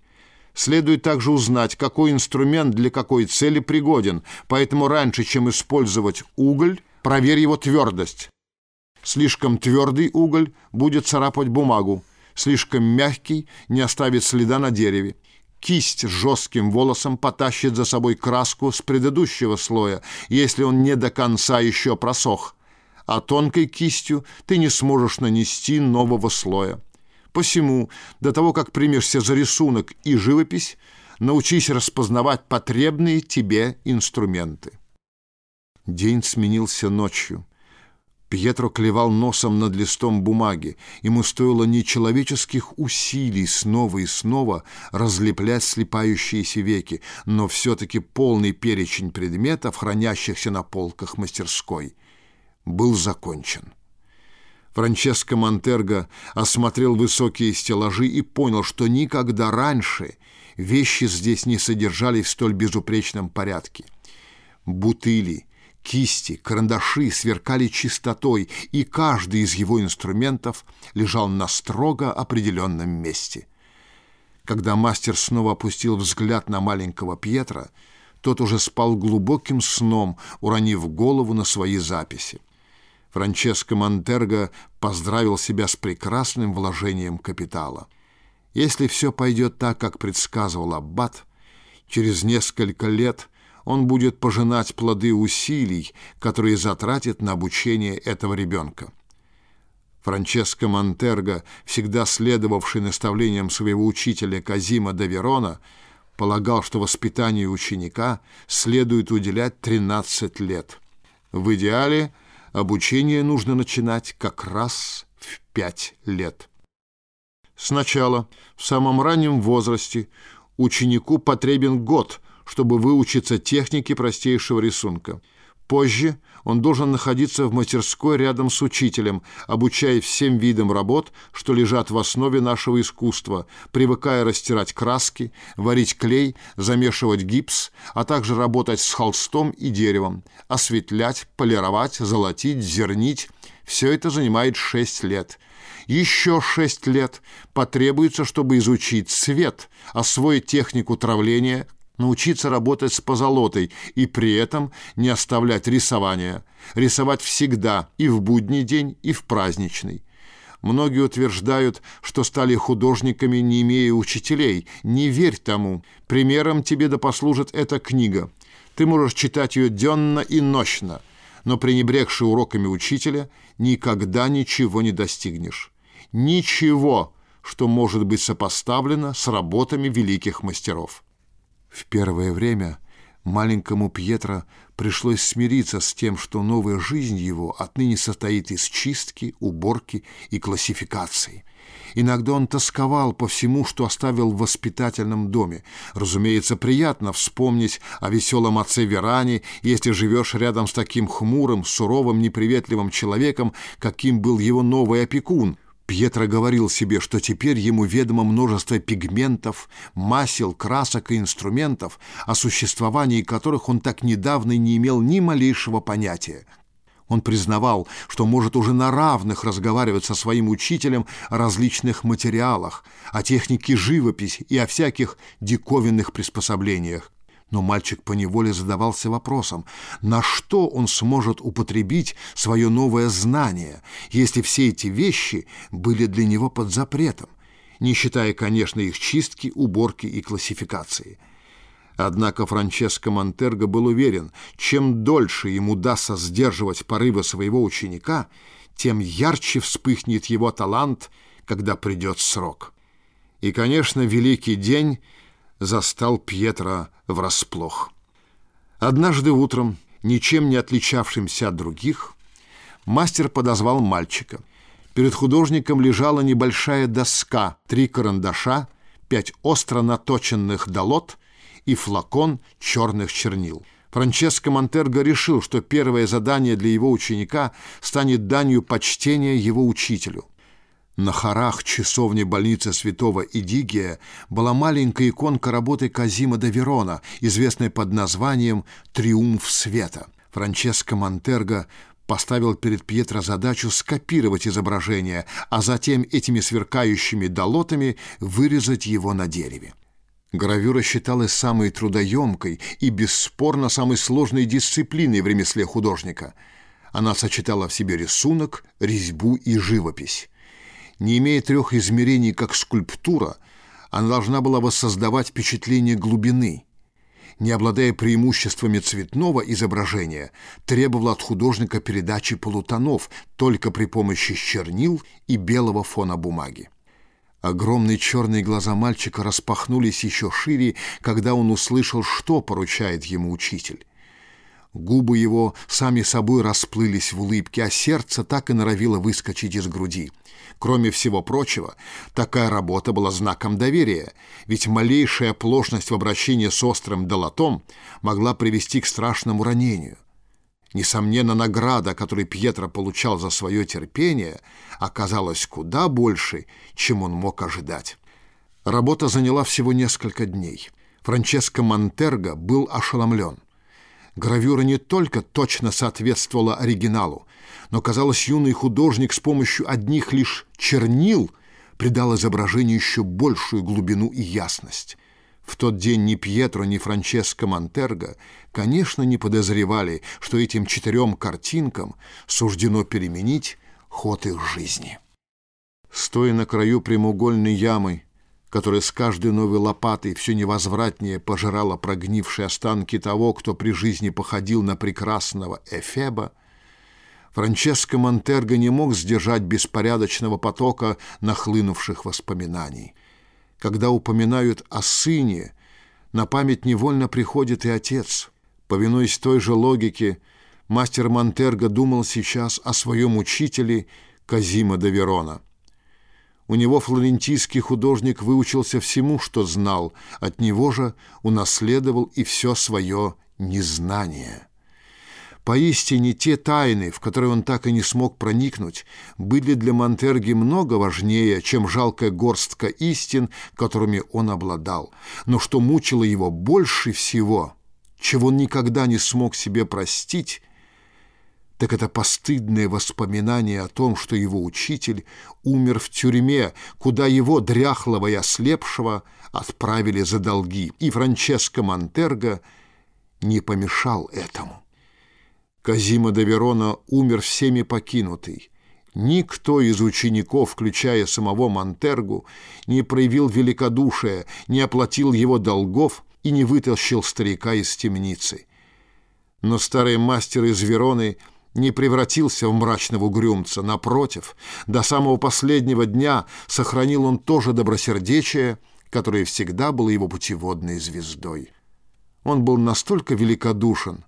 Следует также узнать, какой инструмент для какой цели пригоден, поэтому раньше, чем использовать уголь, проверь его твердость. Слишком твердый уголь будет царапать бумагу, слишком мягкий, не оставит следа на дереве. Кисть с жестким волосом потащит за собой краску с предыдущего слоя, если он не до конца еще просох. А тонкой кистью ты не сможешь нанести нового слоя. Посему, до того, как примешься за рисунок и живопись, научись распознавать потребные тебе инструменты. День сменился ночью. Пьетро клевал носом над листом бумаги. Ему стоило нечеловеческих усилий снова и снова разлеплять слепающиеся веки, но все-таки полный перечень предметов, хранящихся на полках мастерской, был закончен. Франческо Монтерго осмотрел высокие стеллажи и понял, что никогда раньше вещи здесь не содержались в столь безупречном порядке. Бутыли, кисти, карандаши сверкали чистотой, и каждый из его инструментов лежал на строго определенном месте. Когда мастер снова опустил взгляд на маленького Пьетра, тот уже спал глубоким сном, уронив голову на свои записи. Франческо Монтерго поздравил себя с прекрасным вложением капитала. Если все пойдет так, как предсказывал Аббат, через несколько лет он будет пожинать плоды усилий, которые затратит на обучение этого ребенка. Франческо Монтерго, всегда следовавший наставлениям своего учителя Казима де Верона, полагал, что воспитанию ученика следует уделять 13 лет. В идеале обучение нужно начинать как раз в 5 лет. Сначала, в самом раннем возрасте, ученику потребен год, чтобы выучиться технике простейшего рисунка – Позже он должен находиться в мастерской рядом с учителем, обучая всем видам работ, что лежат в основе нашего искусства, привыкая растирать краски, варить клей, замешивать гипс, а также работать с холстом и деревом, осветлять, полировать, золотить, зернить. Все это занимает 6 лет. Еще 6 лет потребуется, чтобы изучить цвет, освоить технику травления, научиться работать с позолотой и при этом не оставлять рисования. Рисовать всегда, и в будний день, и в праздничный. Многие утверждают, что стали художниками, не имея учителей. Не верь тому. Примером тебе да послужит эта книга. Ты можешь читать ее денно и нощно, но пренебрегши уроками учителя, никогда ничего не достигнешь. Ничего, что может быть сопоставлено с работами великих мастеров. В первое время маленькому Пьетро пришлось смириться с тем, что новая жизнь его отныне состоит из чистки, уборки и классификации. Иногда он тосковал по всему, что оставил в воспитательном доме. Разумеется, приятно вспомнить о веселом отце Веране, если живешь рядом с таким хмурым, суровым, неприветливым человеком, каким был его новый опекун — Пьетро говорил себе, что теперь ему ведомо множество пигментов, масел, красок и инструментов, о существовании которых он так недавно не имел ни малейшего понятия. Он признавал, что может уже на равных разговаривать со своим учителем о различных материалах, о технике живописи и о всяких диковинных приспособлениях. Но мальчик поневоле задавался вопросом, на что он сможет употребить свое новое знание, если все эти вещи были для него под запретом, не считая, конечно, их чистки, уборки и классификации. Однако Франческо Монтерго был уверен, чем дольше ему удастся сдерживать порывы своего ученика, тем ярче вспыхнет его талант, когда придет срок. И, конечно, великий день — застал Пьетро врасплох. Однажды утром, ничем не отличавшимся от других, мастер подозвал мальчика. Перед художником лежала небольшая доска, три карандаша, пять остро наточенных долот и флакон черных чернил. Франческо Монтерго решил, что первое задание для его ученика станет данью почтения его учителю – на хорах часовни больницы святого Идигия была маленькая иконка работы Казима де Верона, известная под названием «Триумф света». Франческо Монтерго поставил перед Пьетро задачу скопировать изображение, а затем этими сверкающими долотами вырезать его на дереве. Гравюра считалась самой трудоемкой и, бесспорно, самой сложной дисциплиной в ремесле художника. Она сочетала в себе рисунок, резьбу и живопись. Не имея трех измерений как скульптура, она должна была воссоздавать впечатление глубины. Не обладая преимуществами цветного изображения, требовала от художника передачи полутонов только при помощи чернил и белого фона бумаги. Огромные черные глаза мальчика распахнулись еще шире, когда он услышал, что поручает ему учитель. Губы его сами собой расплылись в улыбке, а сердце так и норовило выскочить из груди. Кроме всего прочего, такая работа была знаком доверия, ведь малейшая оплошность в обращении с острым долотом могла привести к страшному ранению. Несомненно, награда, которую Пьетро получал за свое терпение, оказалась куда больше, чем он мог ожидать. Работа заняла всего несколько дней. Франческо Монтерго был ошеломлен. Гравюра не только точно соответствовала оригиналу, но, казалось, юный художник с помощью одних лишь чернил придал изображению еще большую глубину и ясность. В тот день ни Пьетро, ни Франческо Монтерго, конечно, не подозревали, что этим четырем картинкам суждено переменить ход их жизни. Стоя на краю прямоугольной ямы, которая с каждой новой лопатой все невозвратнее пожирала прогнившие останки того, кто при жизни походил на прекрасного Эфеба, Франческо Монтерго не мог сдержать беспорядочного потока нахлынувших воспоминаний. Когда упоминают о сыне, на память невольно приходит и отец. Повинуясь той же логике, мастер Монтерго думал сейчас о своем учителе Казима де Верона. У него флорентийский художник выучился всему, что знал, от него же унаследовал и все свое незнание. Поистине те тайны, в которые он так и не смог проникнуть, были для Монтерги много важнее, чем жалкая горстка истин, которыми он обладал. Но что мучило его больше всего, чего он никогда не смог себе простить, так это постыдное воспоминание о том, что его учитель умер в тюрьме, куда его, дряхлого и ослепшего, отправили за долги, и Франческо Монтерго не помешал этому. Казима де Верона умер всеми покинутый. Никто из учеников, включая самого Монтергу, не проявил великодушия, не оплатил его долгов и не вытащил старика из темницы. Но старый мастер из Вероны не превратился в мрачного угрюмца. Напротив, до самого последнего дня сохранил он тоже добросердечие, которое всегда было его путеводной звездой. Он был настолько великодушен,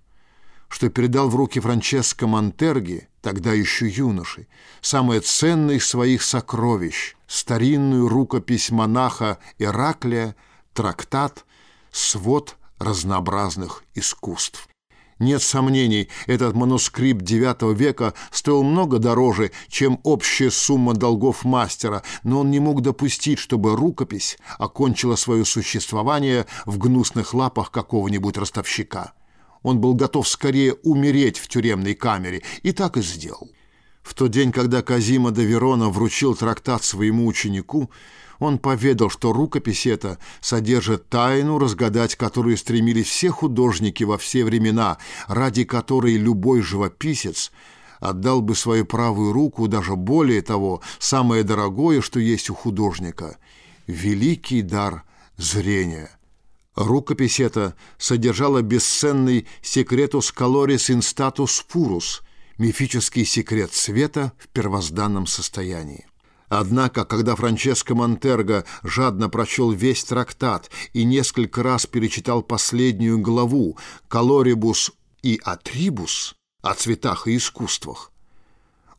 что передал в руки Франческо Монтерги, тогда еще юноши, самое ценное из своих сокровищ — старинную рукопись монаха Ираклия, трактат «Свод разнообразных искусств». Нет сомнений, этот манускрипт IX века стоил много дороже, чем общая сумма долгов мастера, но он не мог допустить, чтобы рукопись окончила свое существование в гнусных лапах какого-нибудь ростовщика. Он был готов скорее умереть в тюремной камере, и так и сделал. В тот день, когда Казима де Верона вручил трактат своему ученику, он поведал, что рукопись эта содержит тайну, разгадать которую стремились все художники во все времена, ради которой любой живописец отдал бы свою правую руку, даже более того, самое дорогое, что есть у художника — великий дар зрения — Рукопись эта содержала бесценный «Секретус колорис инстатус пурус» — мифический секрет света в первозданном состоянии. Однако, когда Франческо Монтерго жадно прочел весь трактат и несколько раз перечитал последнюю главу «Колорибус» и «Атрибус» о цветах и искусствах,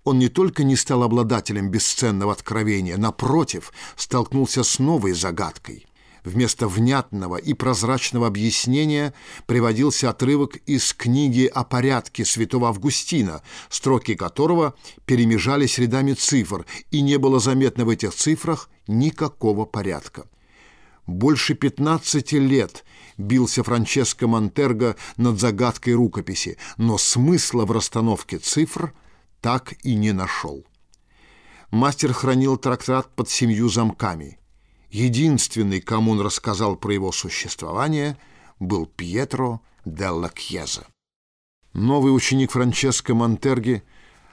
он не только не стал обладателем бесценного откровения, напротив, столкнулся с новой загадкой — Вместо внятного и прозрачного объяснения приводился отрывок из книги о порядке святого Августина, строки которого перемежались рядами цифр, и не было заметно в этих цифрах никакого порядка. Больше 15 лет бился Франческо Монтерго над загадкой рукописи, но смысла в расстановке цифр так и не нашел. Мастер хранил трактат под семью замками – Единственный, кому он рассказал про его существование, был Пьетро Делла Кьеза. Новый ученик Франческо Монтерги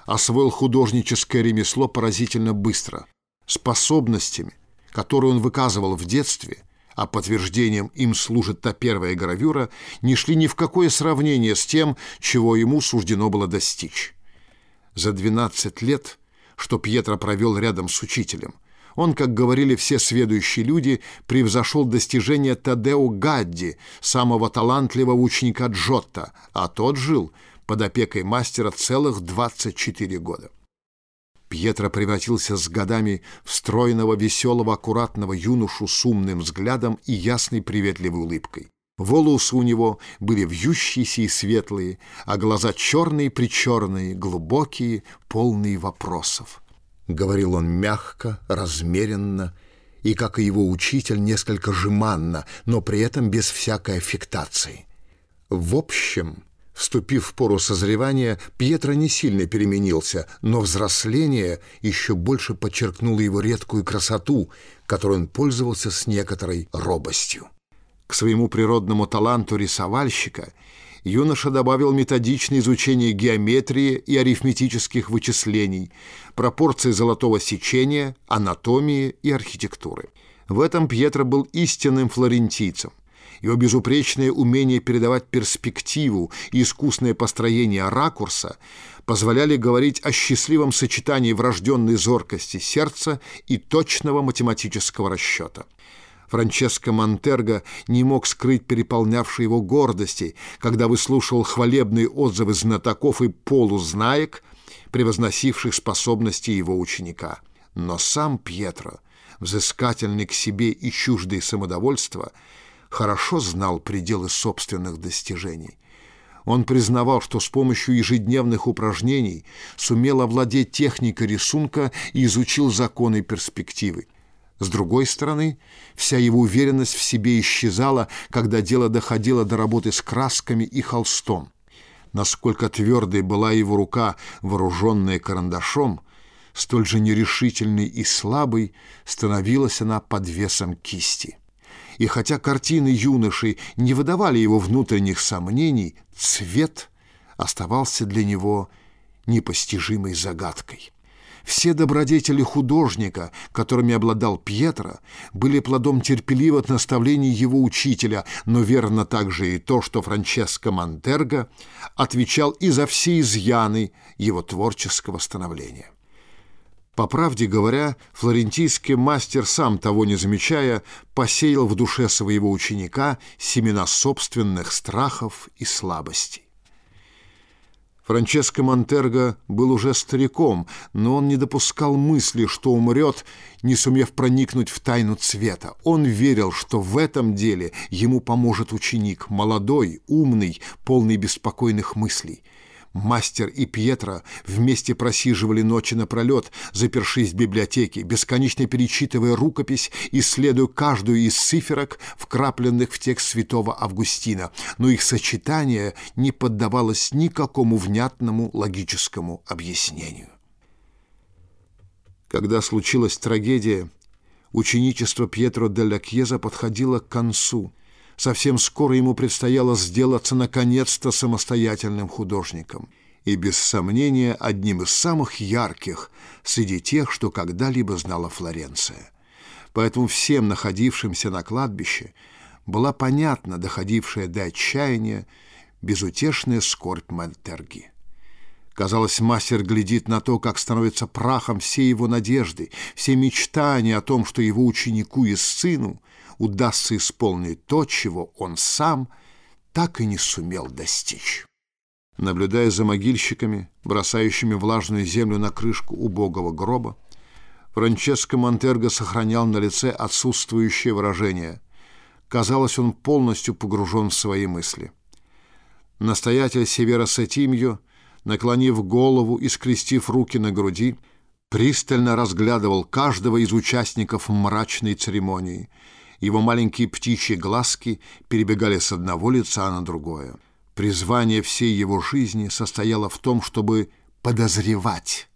освоил художническое ремесло поразительно быстро. Способностями, которые он выказывал в детстве, а подтверждением им служит та первая гравюра, не шли ни в какое сравнение с тем, чего ему суждено было достичь. За 12 лет, что Пьетро провел рядом с учителем – он, как говорили все сведущие люди, превзошел достижения Тадео Гадди, самого талантливого ученика Джотто, а тот жил под опекой мастера целых 24 года. Пьетро превратился с годами в стройного, веселого, аккуратного юношу с умным взглядом и ясной приветливой улыбкой. Волосы у него были вьющиеся и светлые, а глаза черные-причерные, глубокие, полные вопросов. Говорил он мягко, размеренно и, как и его учитель, несколько жеманно, но при этом без всякой аффектации. В общем, вступив в пору созревания, Пьетро не сильно переменился, но взросление еще больше подчеркнуло его редкую красоту, которой он пользовался с некоторой робостью. К своему природному таланту рисовальщика юноша добавил методичное изучение геометрии и арифметических вычислений, пропорции золотого сечения, анатомии и архитектуры. В этом Пьетро был истинным флорентийцем. Его безупречное умение передавать перспективу и искусное построение ракурса позволяли говорить о счастливом сочетании врожденной зоркости сердца и точного математического расчета. Франческо Монтерго не мог скрыть переполнявшей его гордости, когда выслушивал хвалебные отзывы знатоков и полузнаек, превозносивших способности его ученика. Но сам Пьетро, взыскательный к себе и чуждый самодовольства, хорошо знал пределы собственных достижений. Он признавал, что с помощью ежедневных упражнений сумел овладеть техникой рисунка и изучил законы перспективы. С другой стороны, вся его уверенность в себе исчезала, когда дело доходило до работы с красками и холстом. Насколько твердой была его рука, вооруженная карандашом, столь же нерешительной и слабой становилась она под весом кисти. И хотя картины юноши не выдавали его внутренних сомнений, цвет оставался для него непостижимой загадкой. Все добродетели художника, которыми обладал Пьетро, были плодом терпеливых наставлений его учителя, но верно также и то, что Франческо Монтерго отвечал и за все изъяны его творческого становления. По правде говоря, флорентийский мастер, сам того не замечая, посеял в душе своего ученика семена собственных страхов и слабостей. Франческо Монтерго был уже стариком, но он не допускал мысли, что умрет, не сумев проникнуть в тайну цвета. Он верил, что в этом деле ему поможет ученик, молодой, умный, полный беспокойных мыслей. Мастер и Пьетро вместе просиживали ночи напролет, запершись в библиотеке, бесконечно перечитывая рукопись, исследуя каждую из циферок, вкрапленных в текст святого Августина, но их сочетание не поддавалось никакому внятному логическому объяснению. Когда случилась трагедия, ученичество Пьетро де ла Кьеза подходило к концу – Совсем скоро ему предстояло сделаться наконец-то самостоятельным художником и, без сомнения, одним из самых ярких среди тех, что когда-либо знала Флоренция. Поэтому всем находившимся на кладбище была понятна доходившая до отчаяния безутешная скорбь Монтерги. Казалось, мастер глядит на то, как становится прахом все его надежды, все мечтания о том, что его ученику и сыну удастся исполнить то, чего он сам так и не сумел достичь. Наблюдая за могильщиками, бросающими влажную землю на крышку убогого гроба, Франческо Монтерго сохранял на лице отсутствующее выражение. Казалось, он полностью погружен в свои мысли. Настоятель Севера Сетимью, наклонив голову и скрестив руки на груди, пристально разглядывал каждого из участников мрачной церемонии — его маленькие птичьи глазки перебегали с одного лица на другое. Призвание всей его жизни состояло в том, чтобы подозревать.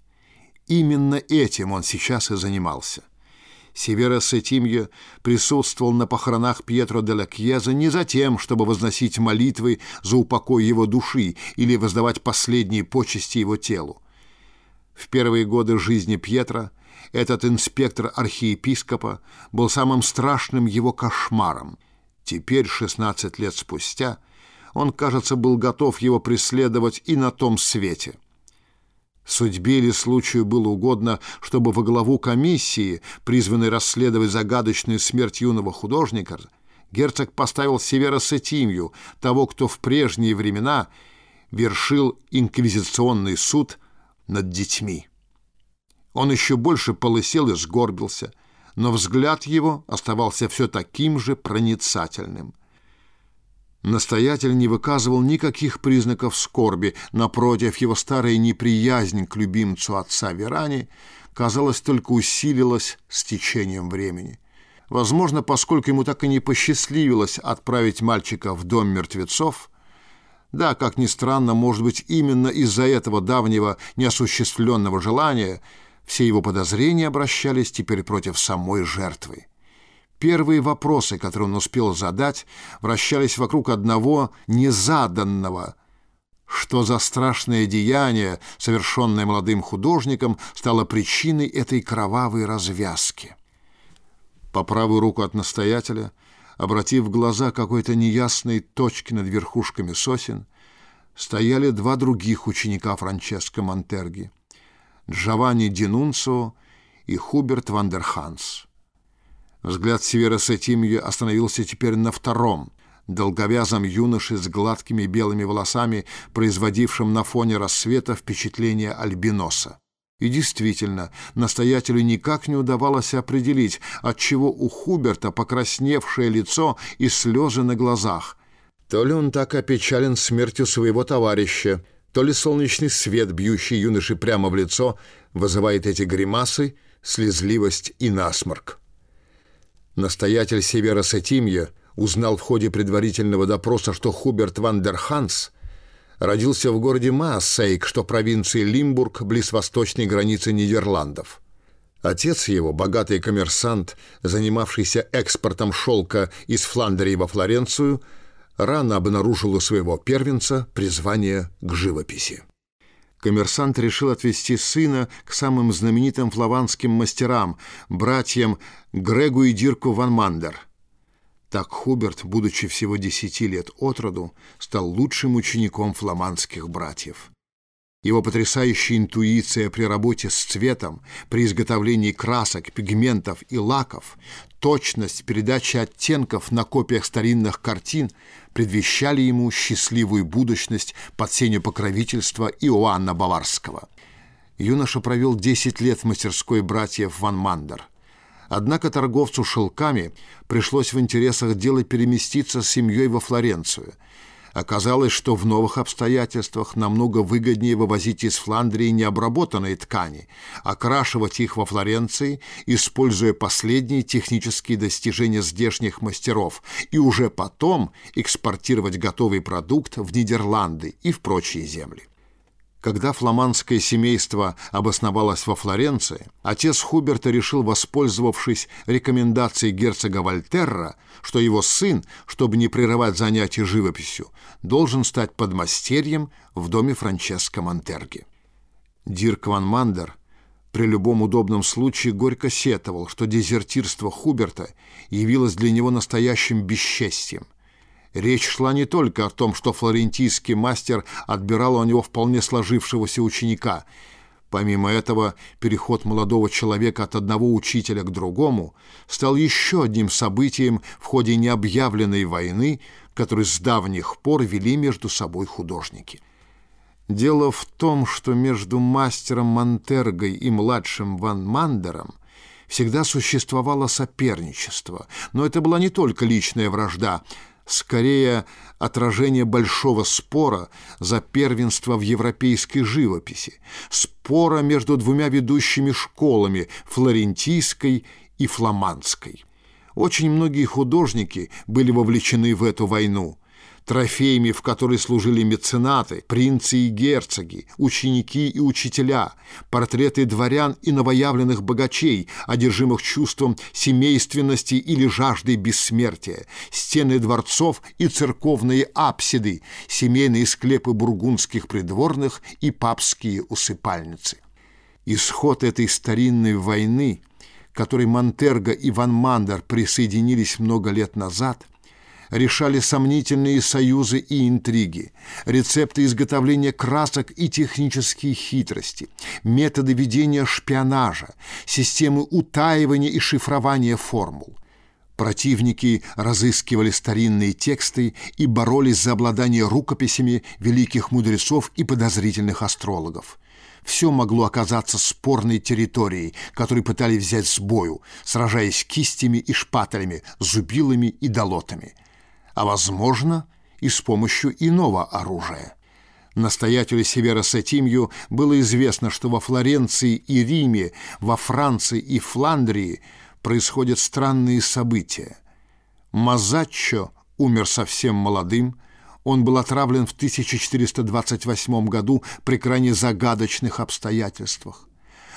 Именно этим он сейчас и занимался. Севера Сетимье присутствовал на похоронах Пьетро де ла Кьеза не за тем, чтобы возносить молитвы за упокой его души или воздавать последние почести его телу. В первые годы жизни Пьетро – этот инспектор архиепископа был самым страшным его кошмаром. Теперь, 16 лет спустя, он, кажется, был готов его преследовать и на том свете. Судьбе или случаю было угодно, чтобы во главу комиссии, призванной расследовать загадочную смерть юного художника, герцог поставил Севера Сетимью, того, кто в прежние времена вершил инквизиционный суд над детьми. Он еще больше полысел и сгорбился, но взгляд его оставался все таким же проницательным. Настоятель не выказывал никаких признаков скорби, напротив, его старая неприязнь к любимцу отца Верани, казалось, только усилилась с течением времени. Возможно, поскольку ему так и не посчастливилось отправить мальчика в дом мертвецов, да, как ни странно, может быть, именно из-за этого давнего неосуществленного желания все его подозрения обращались теперь против самой жертвы. Первые вопросы, которые он успел задать, вращались вокруг одного незаданного. Что за страшное деяние, совершенное молодым художником, стало причиной этой кровавой развязки? По правую руку от настоятеля, обратив глаза какой-то неясной точки над верхушками сосен, стояли два других ученика Франческо Монтерги — Джованни Динунцо и Хуберт Вандерханс. Взгляд Северо Сетимьо остановился теперь на втором, долговязом юноше с гладкими белыми волосами, производившем на фоне рассвета впечатление альбиноса. И действительно, настоятелю никак не удавалось определить, отчего у Хуберта покрасневшее лицо и слезы на глазах. То ли он так опечален смертью своего товарища, то ли солнечный свет, бьющий юноши прямо в лицо, вызывает эти гримасы, слезливость и насморк. Настоятель Севера Сетимья узнал в ходе предварительного допроса, что Хуберт ван дер Ханс родился в городе Маасейк, что провинции Лимбург, близ восточной границы Нидерландов. Отец его, богатый коммерсант, занимавшийся экспортом шелка из Фландрии во Флоренцию, рано обнаружил у своего первенца призвание к живописи коммерсант решил отвезти сына к самым знаменитым флаванским мастерам, братьям Грегу и Дирку ван Мандер. Так Хуберт, будучи всего десяти лет от роду, стал лучшим учеником фламандских братьев. Его потрясающая интуиция при работе с цветом, при изготовлении красок, пигментов и лаков, точность передачи оттенков на копиях старинных картин предвещали ему счастливую будущность под сенью покровительства Иоанна Баварского. Юноша провел 10 лет в мастерской братьев Ван Мандер. Однако торговцу шелками пришлось в интересах дела переместиться с семьей во Флоренцию – Оказалось, что в новых обстоятельствах намного выгоднее вывозить из Фландрии необработанные ткани, окрашивать их во Флоренции, используя последние технические достижения здешних мастеров, и уже потом экспортировать готовый продукт в Нидерланды и в прочие земли. Когда фламандское семейство обосновалось во Флоренции, отец Хуберта решил, воспользовавшись рекомендацией герцога Вольтерра, что его сын, чтобы не прерывать занятия живописью, должен стать подмастерьем в доме Франческо Монтерги. Дирк ван Мандер при любом удобном случае горько сетовал, что дезертирство Хуберта явилось для него настоящим бесчестием – Речь шла не только о том, что флорентийский мастер отбирал у него вполне сложившегося ученика. Помимо этого, переход молодого человека от одного учителя к другому стал еще одним событием в ходе необъявленной войны, которую с давних пор вели между собой художники. Дело в том, что между мастером Монтергой и младшим Ван Мандером всегда существовало соперничество, но это была не только личная вражда – скорее отражение большого спора за первенство в европейской живописи, спора между двумя ведущими школами – флорентийской и фламандской. Очень многие художники были вовлечены в эту войну – трофеями в которой служили меценаты, принцы и герцоги, ученики и учителя, портреты дворян и новоявленных богачей, одержимых чувством семейственности или жаждой бессмертия, стены дворцов и церковные апсиды, семейные склепы бургундских придворных и папские усыпальницы. Исход этой старинной войны, которой Монтерго и Ван Мандер присоединились много лет назад – решали сомнительные союзы и интриги, рецепты изготовления красок и технические хитрости, методы ведения шпионажа, системы утаивания и шифрования формул. Противники разыскивали старинные тексты и боролись за обладание рукописями великих мудрецов и подозрительных астрологов. Все могло оказаться спорной территорией, которую пытались взять с бою, сражаясь кистями и шпателями, зубилами и долотами – а, возможно, и с помощью иного оружия. Настоятелю Севера Сатимью было известно, что во Флоренции и Риме, во Франции и Фландрии происходят странные события. Мазаччо умер совсем молодым, он был отравлен в 1428 году при крайне загадочных обстоятельствах.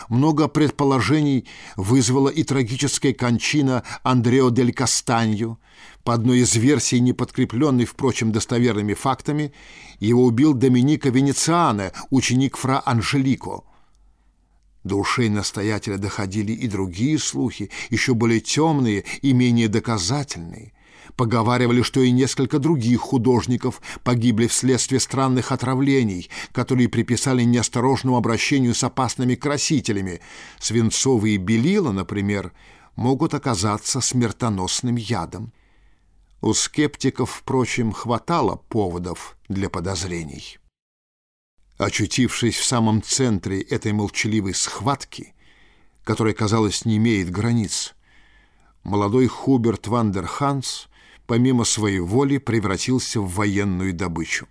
Много предположений вызвала и трагическая кончина Андрео дель Кастанью. По одной из версий, не подкрепленной, впрочем, достоверными фактами, его убил Доминика Венециана, ученик фра Анжелико. До ушей настоятеля доходили и другие слухи, еще более темные и менее доказательные. Поговаривали, что и несколько других художников погибли вследствие странных отравлений, которые приписали неосторожному обращению с опасными красителями. Свинцовые белила, например, могут оказаться смертоносным ядом. У скептиков, впрочем, хватало поводов для подозрений. Очутившись в самом центре этой молчаливой схватки, которая, казалось, не имеет границ, молодой Хуберт Вандерханс помимо своей воли превратился в военную добычу.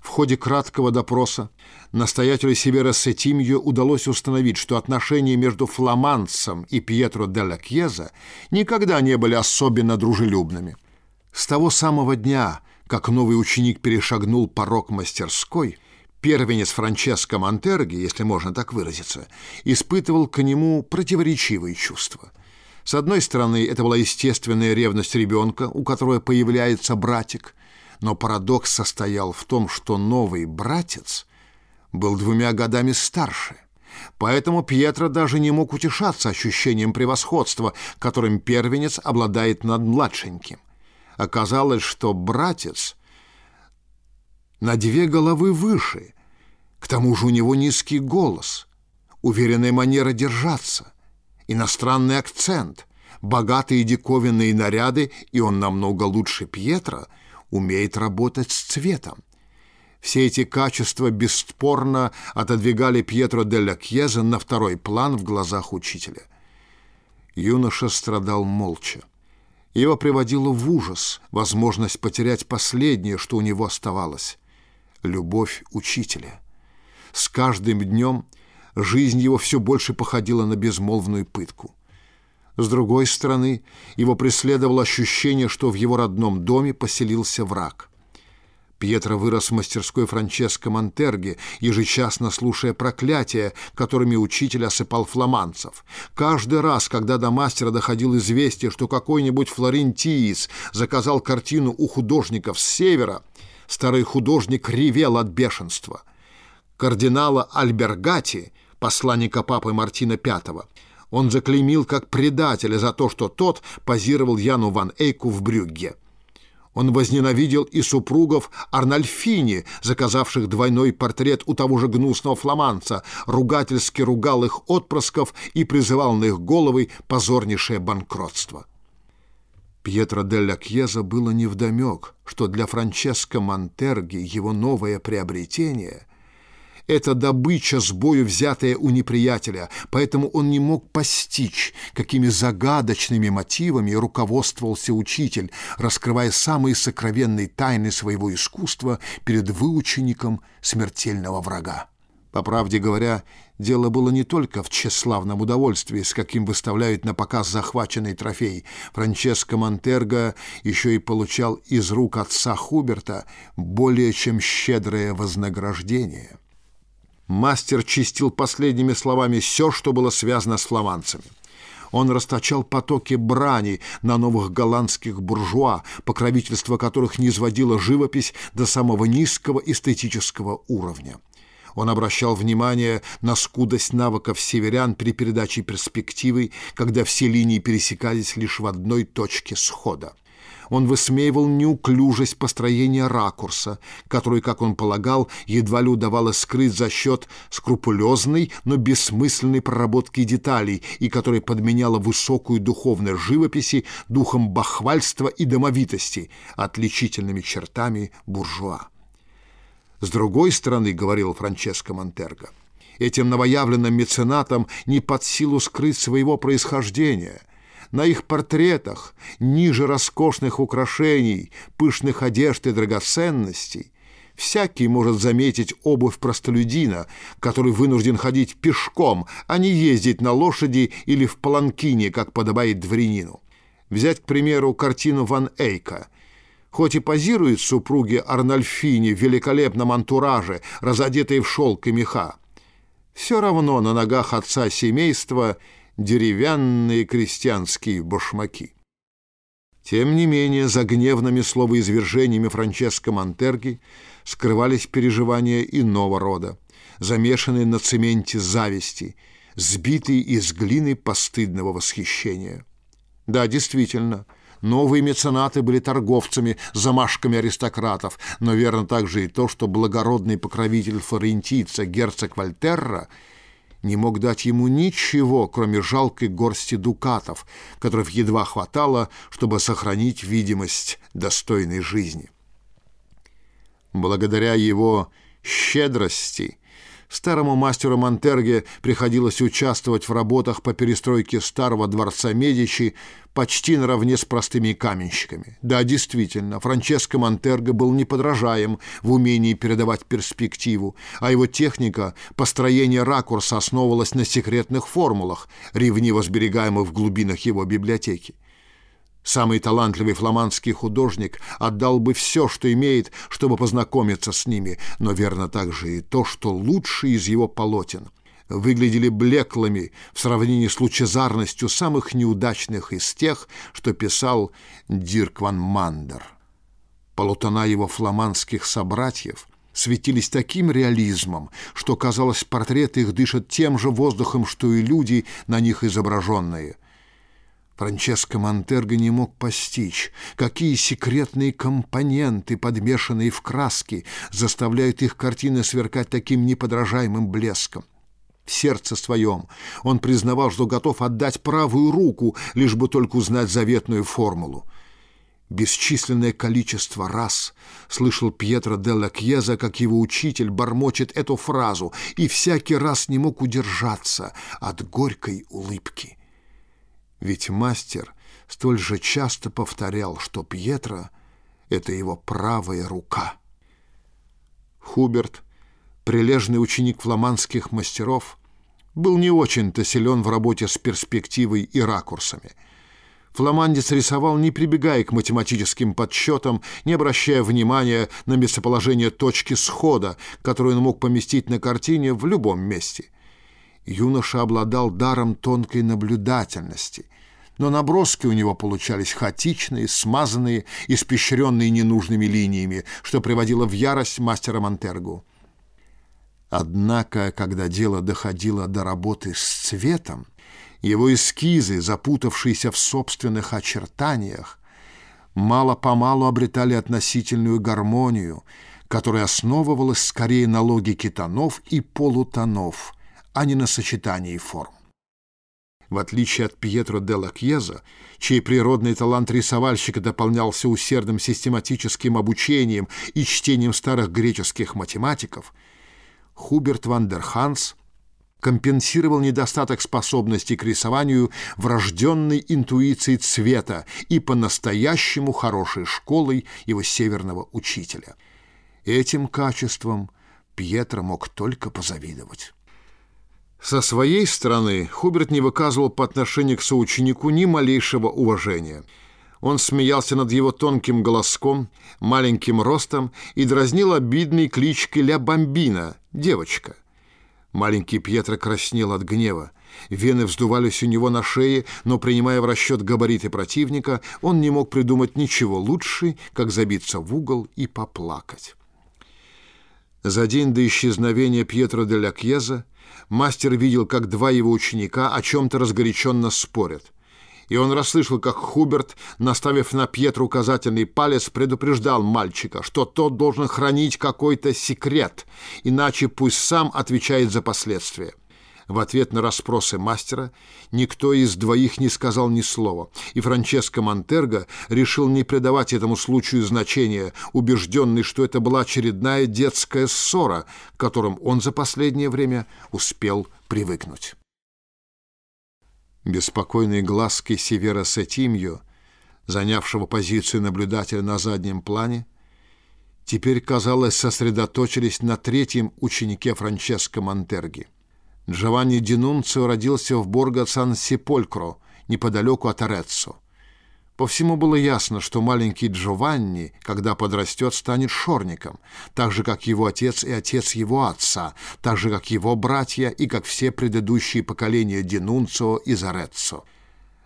В ходе краткого допроса настоятелю Северо Сетимьо удалось установить, что отношения между фламандцем и Пьетро Делла Кьеза никогда не были особенно дружелюбными. С того самого дня, как новый ученик перешагнул порог мастерской, первенец Франческо Монтерги, если можно так выразиться, испытывал к нему противоречивые чувства – с одной стороны, это была естественная ревность ребенка, у которого появляется братик, но парадокс состоял в том, что новый братец был двумя годами старше. Поэтому Пьетро даже не мог утешаться ощущением превосходства, которым первенец обладает над младшеньким. Оказалось, что братец на две головы выше, к тому же у него низкий голос, уверенная манера держаться — иностранный акцент, богатые диковинные наряды, и он намного лучше Пьетра умеет работать с цветом. Все эти качества бесспорно отодвигали Пьетро де ла Кьеза на второй план в глазах учителя. Юноша страдал молча. Его приводило в ужас возможность потерять последнее, что у него оставалось — любовь учителя. С каждым днем жизнь его все больше походила на безмолвную пытку. С другой стороны, его преследовало ощущение, что в его родном доме поселился враг. Пьетро вырос в мастерской Франческо Монтерги, ежечасно слушая проклятия, которыми учитель осыпал фламанцев. Каждый раз, когда до мастера доходил известие, что какой-нибудь флорентиец заказал картину у художников с севера, старый художник ревел от бешенства. Кардинала Альбергати — посланника папы Мартина V. Он заклеймил как предателя за то, что тот позировал Яну ван Эйку в Брюгге. Он возненавидел и супругов Арнольфини, заказавших двойной портрет у того же гнусного фламанца, ругательски ругал их отпрысков и призывал на их головы позорнейшее банкротство. Пьетро делля Кьеза было невдомек, что для Франческо Монтерги его новое приобретение это добыча с бою, взятая у неприятеля, поэтому он не мог постичь, какими загадочными мотивами руководствовался учитель, раскрывая самые сокровенные тайны своего искусства перед выучеником смертельного врага. По правде говоря, дело было не только в тщеславном удовольствии, с каким выставляют на показ захваченный трофей. Франческо Монтерго еще и получал из рук отца Хуберта более чем щедрое вознаграждение. Мастер чистил последними словами все, что было связано с фламандцами. Он расточал потоки брани на новых голландских буржуа, покровительство которых не изводило живопись до самого низкого эстетического уровня. Он обращал внимание на скудость навыков северян при передаче перспективы, когда все линии пересекались лишь в одной точке схода. Он высмеивал неуклюжесть построения ракурса, который, как он полагал, едва ли удавалось скрыть за счет скрупулезной, но бессмысленной проработки деталей и которая подменяла высокую духовность живописи духом бахвальства и домовитости, отличительными чертами буржуа. С другой стороны, говорил Франческо Монтерго, этим новоявленным меценатам не под силу скрыть своего происхождения – на их портретах, ниже роскошных украшений, пышных одежд и драгоценностей, Всякий может заметить обувь простолюдина, который вынужден ходить пешком, а не ездить на лошади или в паланкине, как подобает дворянину. Взять, к примеру, картину Ван Эйка. Хоть и позируют супруги Арнольфини в великолепном антураже, разодетые в шелк и меха, все равно на ногах отца семейства деревянные крестьянские башмаки. Тем не менее, за гневными словоизвержениями Франческо Монтерги скрывались переживания иного рода, замешанные на цементе зависти, сбитые из глины постыдного восхищения. Да, действительно, новые меценаты были торговцами, замашками аристократов, но верно также и то, что благородный покровитель флорентийца герцог Вольтерра — не мог дать ему ничего, кроме жалкой горсти дукатов, которых едва хватало, чтобы сохранить видимость достойной жизни. Благодаря его щедрости Старому мастеру Монтерге приходилось участвовать в работах по перестройке старого дворца Медичи почти наравне с простыми каменщиками. Да, действительно, Франческо Монтерго был неподражаем в умении передавать перспективу, а его техника построения ракурса основывалась на секретных формулах, ревниво сберегаемых в глубинах его библиотеки. Самый талантливый фламандский художник отдал бы все, что имеет, чтобы познакомиться с ними, но верно также и то, что лучшие из его полотен. Выглядели блеклыми в сравнении с лучезарностью самых неудачных из тех, что писал Дирк ван Мандер. Полутона его фламандских собратьев светились таким реализмом, что, казалось, портреты их дышат тем же воздухом, что и люди, на них изображенные – Франческо Монтерго не мог постичь, какие секретные компоненты, подмешанные в краски, заставляют их картины сверкать таким неподражаемым блеском. В сердце своем он признавал, что готов отдать правую руку, лишь бы только узнать заветную формулу. Бесчисленное количество раз слышал Пьетро де ла Кьеза, как его учитель бормочет эту фразу, и всякий раз не мог удержаться от горькой улыбки. Ведь мастер столь же часто повторял, что Пьетро — это его правая рука. Хуберт, прилежный ученик фламандских мастеров, был не очень-то силен в работе с перспективой и ракурсами. Фламандец рисовал, не прибегая к математическим подсчетам, не обращая внимания на местоположение точки схода, которую он мог поместить на картине в любом месте — юноша обладал даром тонкой наблюдательности, но наброски у него получались хаотичные, смазанные, испещренные ненужными линиями, что приводило в ярость мастера Монтергу. Однако, когда дело доходило до работы с цветом, его эскизы, запутавшиеся в собственных очертаниях, мало-помалу обретали относительную гармонию, которая основывалась скорее на логике тонов и полутонов – а не на сочетании форм. В отличие от Пьетро де ла Кьеза, чей природный талант рисовальщика дополнялся усердным систематическим обучением и чтением старых греческих математиков, Хуберт ван дер Ханс компенсировал недостаток способности к рисованию врожденной интуицией цвета и по-настоящему хорошей школой его северного учителя. Этим качеством Пьетро мог только позавидовать. Со своей стороны Хуберт не выказывал по отношению к соученику ни малейшего уважения. Он смеялся над его тонким голоском, маленьким ростом и дразнил обидной кличкой «Ля Бомбина» — «девочка». Маленький Пьетро краснел от гнева. Вены вздувались у него на шее, но, принимая в расчет габариты противника, он не мог придумать ничего лучше, как забиться в угол и поплакать. За день до исчезновения Пьетро де ля Кьеза мастер видел, как два его ученика о чем-то разгоряченно спорят. И он расслышал, как Хуберт, наставив на Пьетро указательный палец, предупреждал мальчика, что тот должен хранить какой-то секрет, иначе пусть сам отвечает за последствия. В ответ на расспросы мастера никто из двоих не сказал ни слова, и Франческо Монтерго решил не придавать этому случаю значения, убежденный, что это была очередная детская ссора, к которым он за последнее время успел привыкнуть. Беспокойные глазки Севера Сетимью, занявшего позицию наблюдателя на заднем плане, теперь, казалось, сосредоточились на третьем ученике Франческо Монтерги. Джованни Динунцио родился в Борго Сан-Сиполькро, неподалеку от Ореццо. По всему было ясно, что маленький Джованни, когда подрастет, станет шорником, так же, как его отец и отец его отца, так же, как его братья и как все предыдущие поколения Динунцио и Зареццо.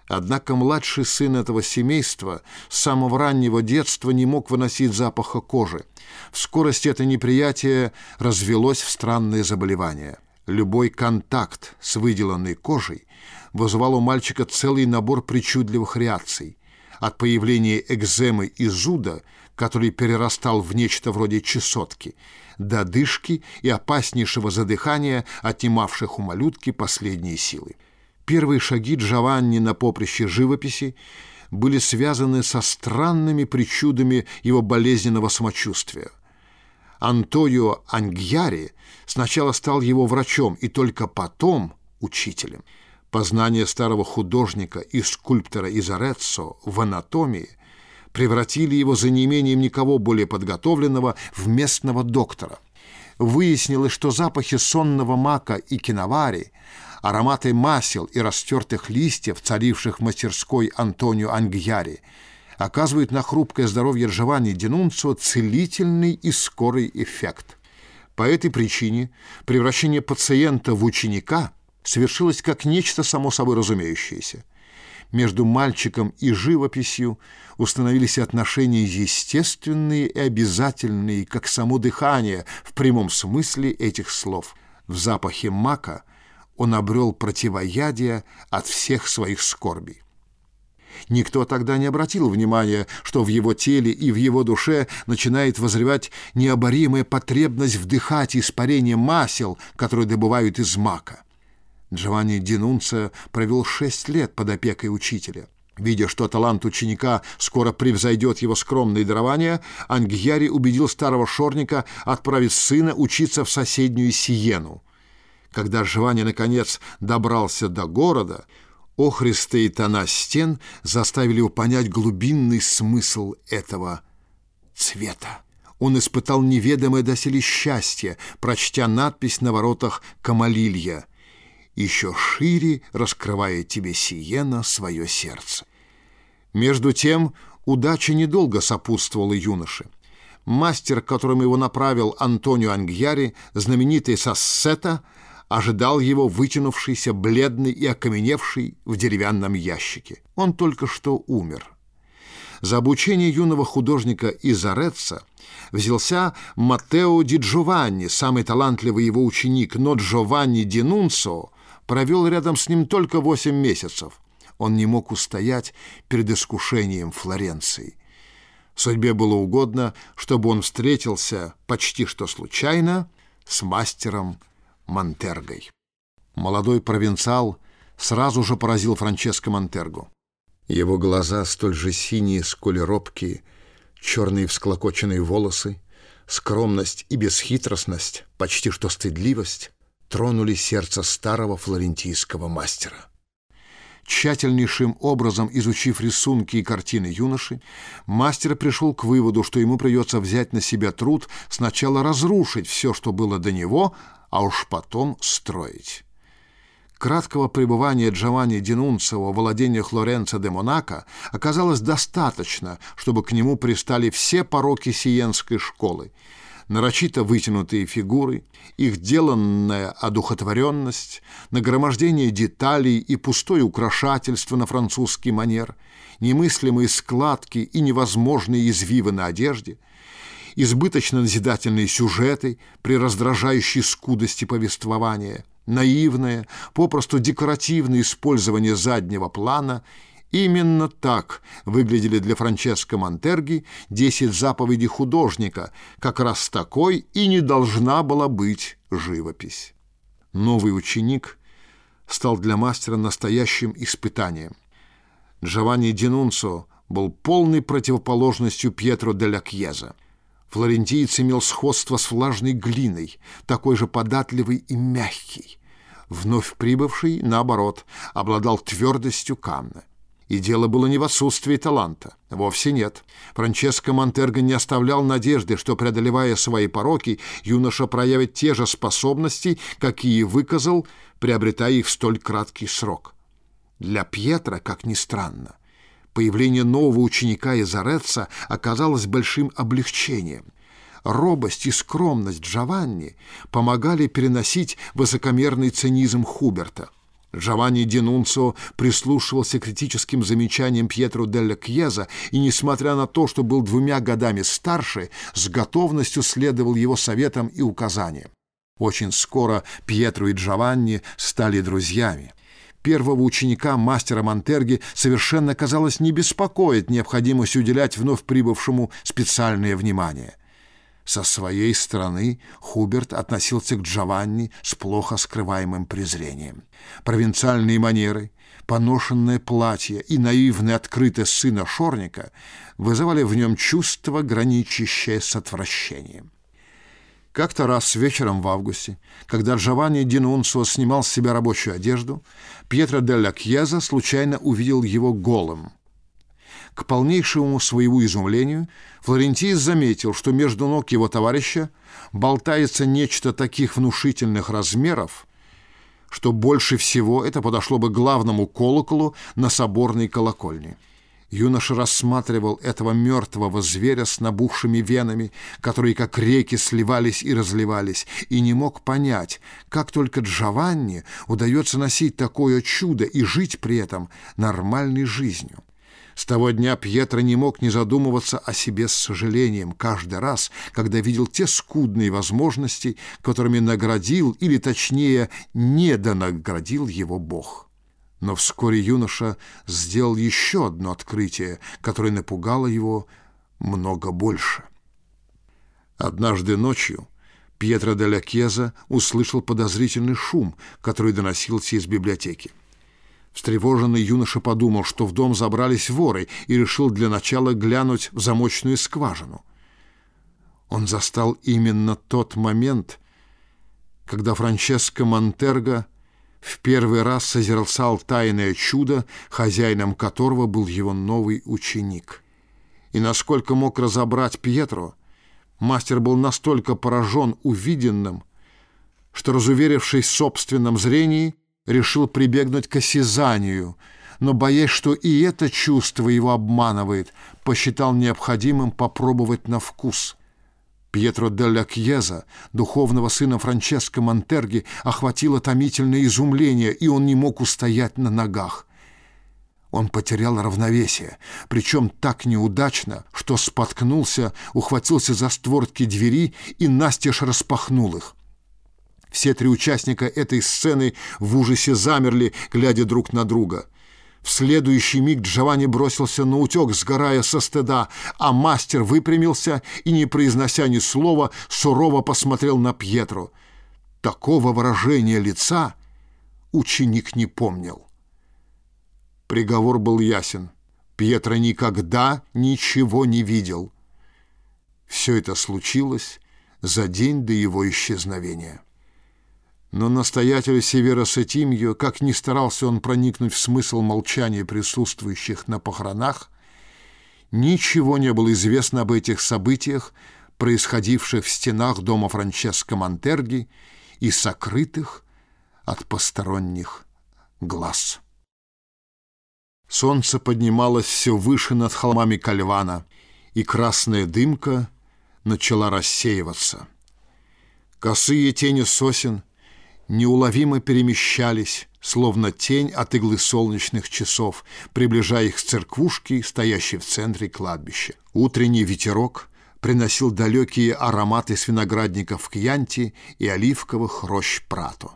Однако младший сын этого семейства с самого раннего детства не мог выносить запаха кожи. В скорости это неприятие развелось в странные заболевания. Любой контакт с выделанной кожей вызывал у мальчика целый набор причудливых реакций от появления экземы и зуда, который перерастал в нечто вроде чесотки, до дышки и опаснейшего задыхания, отнимавших у малютки последние силы. Первые шаги Джованни на поприще живописи были связаны со странными причудами его болезненного самочувствия. Антонио Ангьяри сначала стал его врачом и только потом учителем – Познания старого художника и скульптора из Ореццо в анатомии превратили его за неимением никого более подготовленного в местного доктора. Выяснилось, что запахи сонного мака и киновари, ароматы масел и растертых листьев, царивших в мастерской Антонио Ангьяри, оказывают на хрупкое здоровье Джованни Денунцио целительный и скорый эффект. По этой причине превращение пациента в ученика – совершилось как нечто само собой разумеющееся. Между мальчиком и живописью установились отношения естественные и обязательные, как само дыхание в прямом смысле этих слов. В запахе мака он обрел противоядие от всех своих скорбей. Никто тогда не обратил внимания, что в его теле и в его душе начинает возревать необоримая потребность вдыхать испарение масел, которые добывают из мака. Джованни Динунца провел шесть лет под опекой учителя. Видя, что талант ученика скоро превзойдет его скромные дарования, Ангьяри убедил старого шорника отправить сына учиться в соседнюю Сиену. Когда Джованни, наконец, добрался до города, охристые тона стен заставили его понять глубинный смысл этого цвета. Он испытал неведомое доселе счастье, прочтя надпись на воротах «Камалилья» еще шире раскрывая тебе Сиена свое сердце. Между тем удача недолго сопутствовала юноше. Мастер, к которому его направил Антонио Ангьяри, знаменитый Сассета, ожидал его вытянувшийся, бледный и окаменевший в деревянном ящике. Он только что умер. За обучение юного художника из Ореца взялся Маттео Ди Джованни, самый талантливый его ученик, но Джованни Ди Нунцо провел рядом с ним только восемь месяцев. Он не мог устоять перед искушением Флоренции. Судьбе было угодно, чтобы он встретился почти что случайно с мастером Монтергой. Молодой провинциал сразу же поразил Франческо Монтергу. Его глаза столь же синие, сколь робкие, черные всклокоченные волосы, скромность и бесхитростность, почти что стыдливость, тронули сердце старого флорентийского мастера. Тщательнейшим образом изучив рисунки и картины юноши, мастер пришел к выводу, что ему придется взять на себя труд сначала разрушить все, что было до него, а уж потом строить. Краткого пребывания Джованни Динунцио в владениях Лоренцо де Монако оказалось достаточно, чтобы к нему пристали все пороки сиенской школы — нарочито вытянутые фигуры, их деланная одухотворенность, нагромождение деталей и пустое украшательство на французский манер, немыслимые складки и невозможные извивы на одежде, избыточно назидательные сюжеты при раздражающей скудости повествования, наивное, попросту декоративное использование заднего плана – Именно так выглядели для Франческо Монтерги десять заповедей художника, как раз такой и не должна была быть живопись. Новый ученик стал для мастера настоящим испытанием. Джованни Динунцо был полной противоположностью Пьетро де ла Кьеза. Флорентиец имел сходство с влажной глиной, такой же податливый и мягкий. Вновь прибывший, наоборот, обладал твердостью камня. И дело было не в отсутствии таланта. Вовсе нет. Франческо Монтерго не оставлял надежды, что, преодолевая свои пороки, юноша проявит те же способности, какие выказал, приобретая их в столь краткий срок. Для Пьетра, как ни странно, появление нового ученика из Ореца оказалось большим облегчением. Робость и скромность Джованни помогали переносить высокомерный цинизм Хуберта – Джованни Динунцо прислушивался к критическим замечаниям Пьетро Делла Кьеза и, несмотря на то, что был двумя годами старше, с готовностью следовал его советам и указаниям. Очень скоро Пьетро и Джованни стали друзьями. Первого ученика, мастера Монтерги, совершенно, казалось, не беспокоит необходимость уделять вновь прибывшему специальное внимание. Со своей стороны Хуберт относился к Джованни с плохо скрываемым презрением. Провинциальные манеры, поношенное платье и наивная открытость сына Шорника вызывали в нем чувство, граничащее с отвращением. Как-то раз вечером в августе, когда Джованни Динунсо снимал с себя рабочую одежду, Пьетро Делла Кьеза случайно увидел его голым — к полнейшему своему изумлению Флорентиец заметил, что между ног его товарища болтается нечто таких внушительных размеров, что больше всего это подошло бы главному колоколу на соборной колокольне. Юноша рассматривал этого мертвого зверя с набухшими венами, которые как реки сливались и разливались, и не мог понять, как только Джованни удается носить такое чудо и жить при этом нормальной жизнью. С того дня Пьетро не мог не задумываться о себе с сожалением каждый раз, когда видел те скудные возможности, которыми наградил, или точнее, недонаградил его Бог. Но вскоре юноша сделал еще одно открытие, которое напугало его много больше. Однажды ночью Пьетро де ла Кеза услышал подозрительный шум, который доносился из библиотеки. Встревоженный юноша подумал, что в дом забрались воры, и решил для начала глянуть в замочную скважину. Он застал именно тот момент, когда Франческо Монтерго в первый раз созерцал тайное чудо, хозяином которого был его новый ученик. И насколько мог разобрать Пьетро, мастер был настолько поражен увиденным, что, разуверившись в собственном зрении, решил прибегнуть к осязанию, но, боясь, что и это чувство его обманывает, посчитал необходимым попробовать на вкус. Пьетро делла Кьеза, духовного сына Франческо Монтерги, охватило томительное изумление, и он не мог устоять на ногах. Он потерял равновесие, причем так неудачно, что споткнулся, ухватился за створки двери и настежь распахнул их. Все три участника этой сцены в ужасе замерли, глядя друг на друга. В следующий миг Джованни бросился на утек, сгорая со стыда, а мастер выпрямился и, не произнося ни слова, сурово посмотрел на Пьетро. Такого выражения лица ученик не помнил. Приговор был ясен. Пьетро никогда ничего не видел. Все это случилось за день до его исчезновения. Но настоятель Севера Сетимью, как ни старался он проникнуть в смысл молчания присутствующих на похоронах, ничего не было известно об этих событиях, происходивших в стенах дома Франческо Монтерги и сокрытых от посторонних глаз. Солнце поднималось все выше над холмами Кальвана, и красная дымка начала рассеиваться. Косые тени сосен — неуловимо перемещались, словно тень от иглы солнечных часов, приближая их к церквушке, стоящей в центре кладбища. Утренний ветерок приносил далекие ароматы с виноградников Кьянти и оливковых рощ Прато.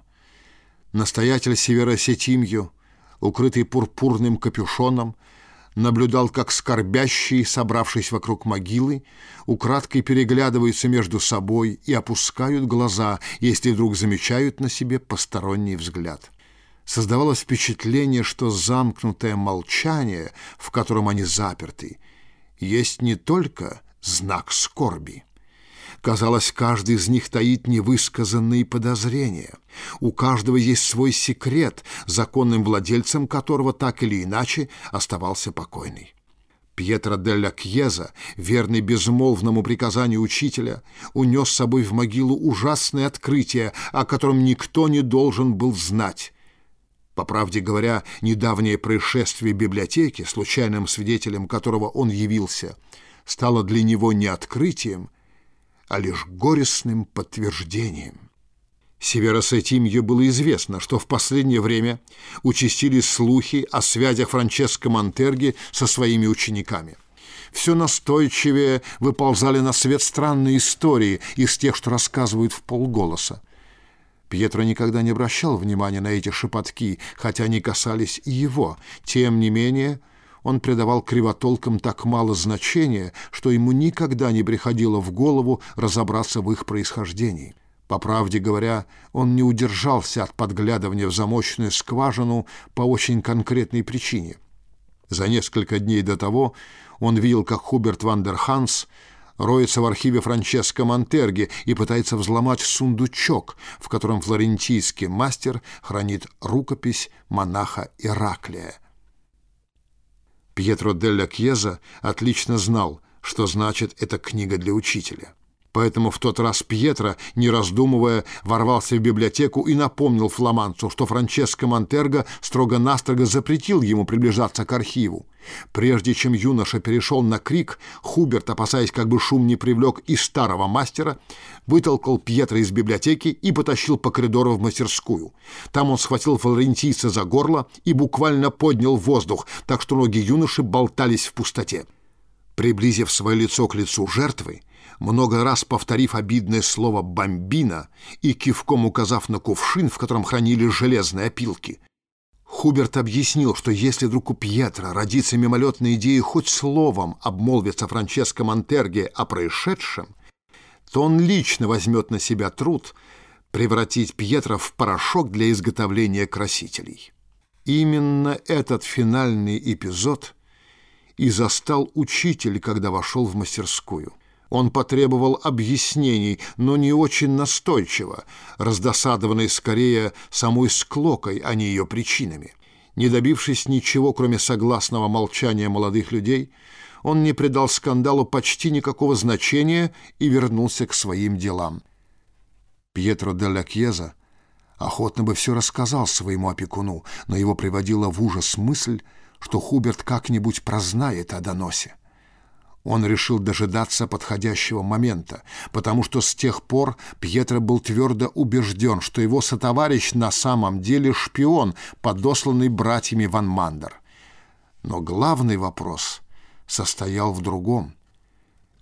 Настоятель Северо-Сетимью, укрытый пурпурным капюшоном, наблюдал, как скорбящие, собравшись вокруг могилы, украдкой переглядываются между собой и опускают глаза, если вдруг замечают на себе посторонний взгляд. Создавалось впечатление, что замкнутое молчание, в котором они заперты, есть не только знак скорби. Казалось, каждый из них таит невысказанные подозрения. У каждого есть свой секрет, законным владельцем которого так или иначе оставался покойный. Пьетро делла Кьеза, верный безмолвному приказанию учителя, унес с собой в могилу ужасное открытие, о котором никто не должен был знать. По правде говоря, недавнее происшествие в библиотеке, случайным свидетелем которого он явился, стало для него не открытием, а лишь горестным подтверждением. Северосетимью было известно, что в последнее время участились слухи о связях Франческо Монтерги со своими учениками. Все настойчивее выползали на свет странные истории из тех, что рассказывают в полголоса. Пьетро никогда не обращал внимания на эти шепотки, хотя они касались и его. Тем не менее, он придавал кривотолкам так мало значения, что ему никогда не приходило в голову разобраться в их происхождении. По правде говоря, он не удержался от подглядывания в замочную скважину по очень конкретной причине. За несколько дней до того он видел, как Хуберт Вандерханс роется в архиве Франческо Монтерги и пытается взломать сундучок, в котором флорентийский мастер хранит рукопись монаха Ираклия. Пьетро делла Кьеза отлично знал, что значит эта книга для учителя. Поэтому в тот раз Пьетро, не раздумывая, ворвался в библиотеку и напомнил фламанцу, что Франческо Монтерго строго-настрого запретил ему приближаться к архиву. Прежде чем юноша перешел на крик, Хуберт, опасаясь, как бы шум не привлек и старого мастера, вытолкал Пьетро из библиотеки и потащил по коридору в мастерскую. Там он схватил флорентийца за горло и буквально поднял воздух, так что ноги юноши болтались в пустоте. Приблизив свое лицо к лицу жертвы, много раз повторив обидное слово «бомбина» и кивком указав на кувшин, в котором хранили железные опилки. Хуберт объяснил, что если вдруг у Пьетра родится мимолетная идея хоть словом обмолвиться Франческо Монтерге о происшедшем, то он лично возьмет на себя труд превратить Пьетра в порошок для изготовления красителей. Именно этот финальный эпизод и застал учитель, когда вошел в мастерскую – он потребовал объяснений, но не очень настойчиво, раздосадованный скорее самой склокой, а не ее причинами. Не добившись ничего, кроме согласного молчания молодых людей, он не придал скандалу почти никакого значения и вернулся к своим делам. Пьетро де ла Кьеза охотно бы все рассказал своему опекуну, но его приводила в ужас мысль, что Хуберт как-нибудь прознает о доносе. Он решил дожидаться подходящего момента, потому что с тех пор Пьетро был твердо убежден, что его сотоварищ на самом деле шпион, подосланный братьями Ван Мандер. Но главный вопрос состоял в другом.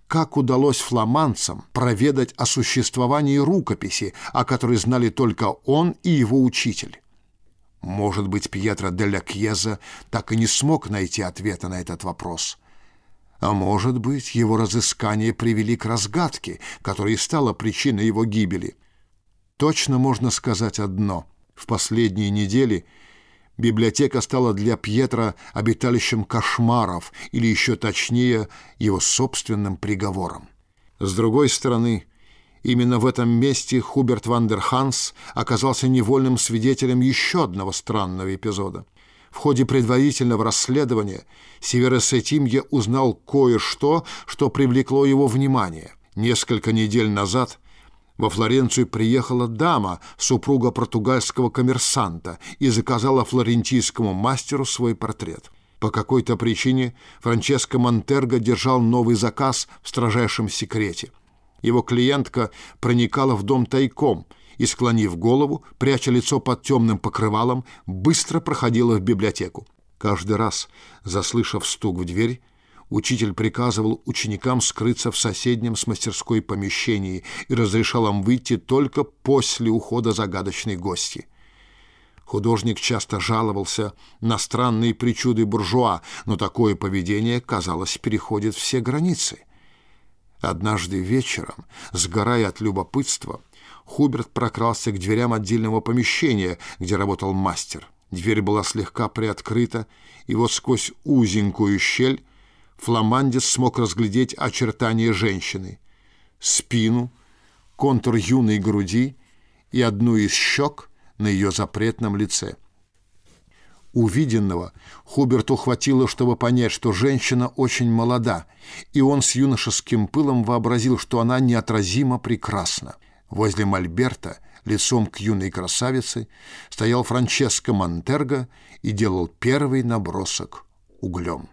Как удалось фламандцам проведать о существовании рукописи, о которой знали только он и его учитель? Может быть, Пьетро де ля Кьеза так и не смог найти ответа на этот вопрос – а может быть, его разыскания привели к разгадке, которая и стала причиной его гибели. Точно можно сказать одно. В последние недели библиотека стала для Пьетро обиталищем кошмаров, или еще точнее, его собственным приговором. С другой стороны, именно в этом месте Хуберт Вандерханс оказался невольным свидетелем еще одного странного эпизода. В ходе предварительного расследования Северосетимье узнал кое-что, что привлекло его внимание. Несколько недель назад во Флоренцию приехала дама, супруга португальского коммерсанта, и заказала флорентийскому мастеру свой портрет. По какой-то причине Франческо Монтерго держал новый заказ в строжайшем секрете. Его клиентка проникала в дом тайком – и, склонив голову, пряча лицо под темным покрывалом, быстро проходила в библиотеку. Каждый раз, заслышав стук в дверь, учитель приказывал ученикам скрыться в соседнем с мастерской помещении и разрешал им выйти только после ухода загадочной гости. Художник часто жаловался на странные причуды буржуа, но такое поведение, казалось, переходит все границы. Однажды вечером, сгорая от любопытства, Хуберт прокрался к дверям отдельного помещения, где работал мастер. Дверь была слегка приоткрыта, и вот сквозь узенькую щель фламандец смог разглядеть очертания женщины. спину, контур юной груди и одну из щек на ее запретном лице. Увиденного Хуберту хватило, чтобы понять, что женщина очень молода, и он с юношеским пылом вообразил, что она неотразимо прекрасна. Возле Мольберта, лицом к юной красавице, стоял Франческо Монтерго и делал первый набросок углем.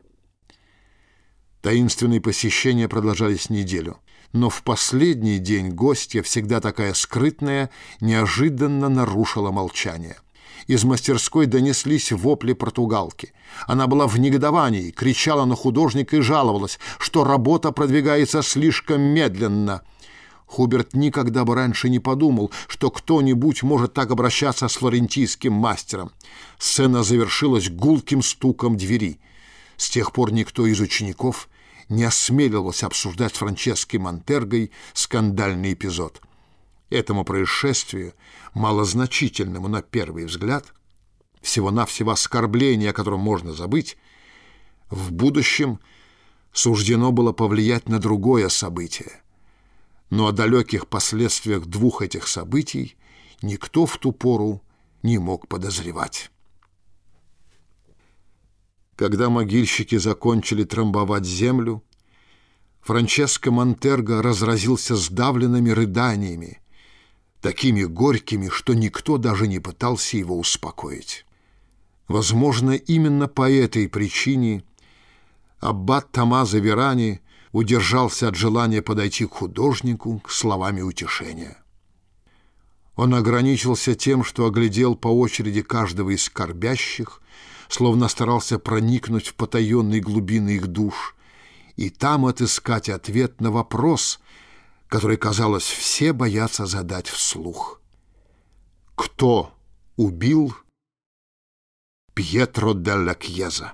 Таинственные посещения продолжались неделю. Но в последний день гостья, всегда такая скрытная, неожиданно нарушила молчание – из мастерской донеслись вопли португалки. Она была в негодовании, кричала на художника и жаловалась, что работа продвигается слишком медленно. Хуберт никогда бы раньше не подумал, что кто-нибудь может так обращаться с флорентийским мастером. Сцена завершилась гулким стуком двери. С тех пор никто из учеников не осмеливался обсуждать с Франческой Монтергой скандальный эпизод. Этому происшествию малозначительному на первый взгляд, всего-навсего оскорбление, о котором можно забыть, в будущем суждено было повлиять на другое событие. Но о далеких последствиях двух этих событий никто в ту пору не мог подозревать. Когда могильщики закончили трамбовать землю, Франческо Монтерго разразился сдавленными рыданиями, такими горькими, что никто даже не пытался его успокоить. Возможно, именно по этой причине аббат Тамаза Верани удержался от желания подойти к художнику словами утешения. Он ограничился тем, что оглядел по очереди каждого из скорбящих, словно старался проникнуть в потаенные глубины их душ и там отыскать ответ на вопрос — который, казалось, все боятся задать вслух. Кто убил Пьетро Делла Кьеза?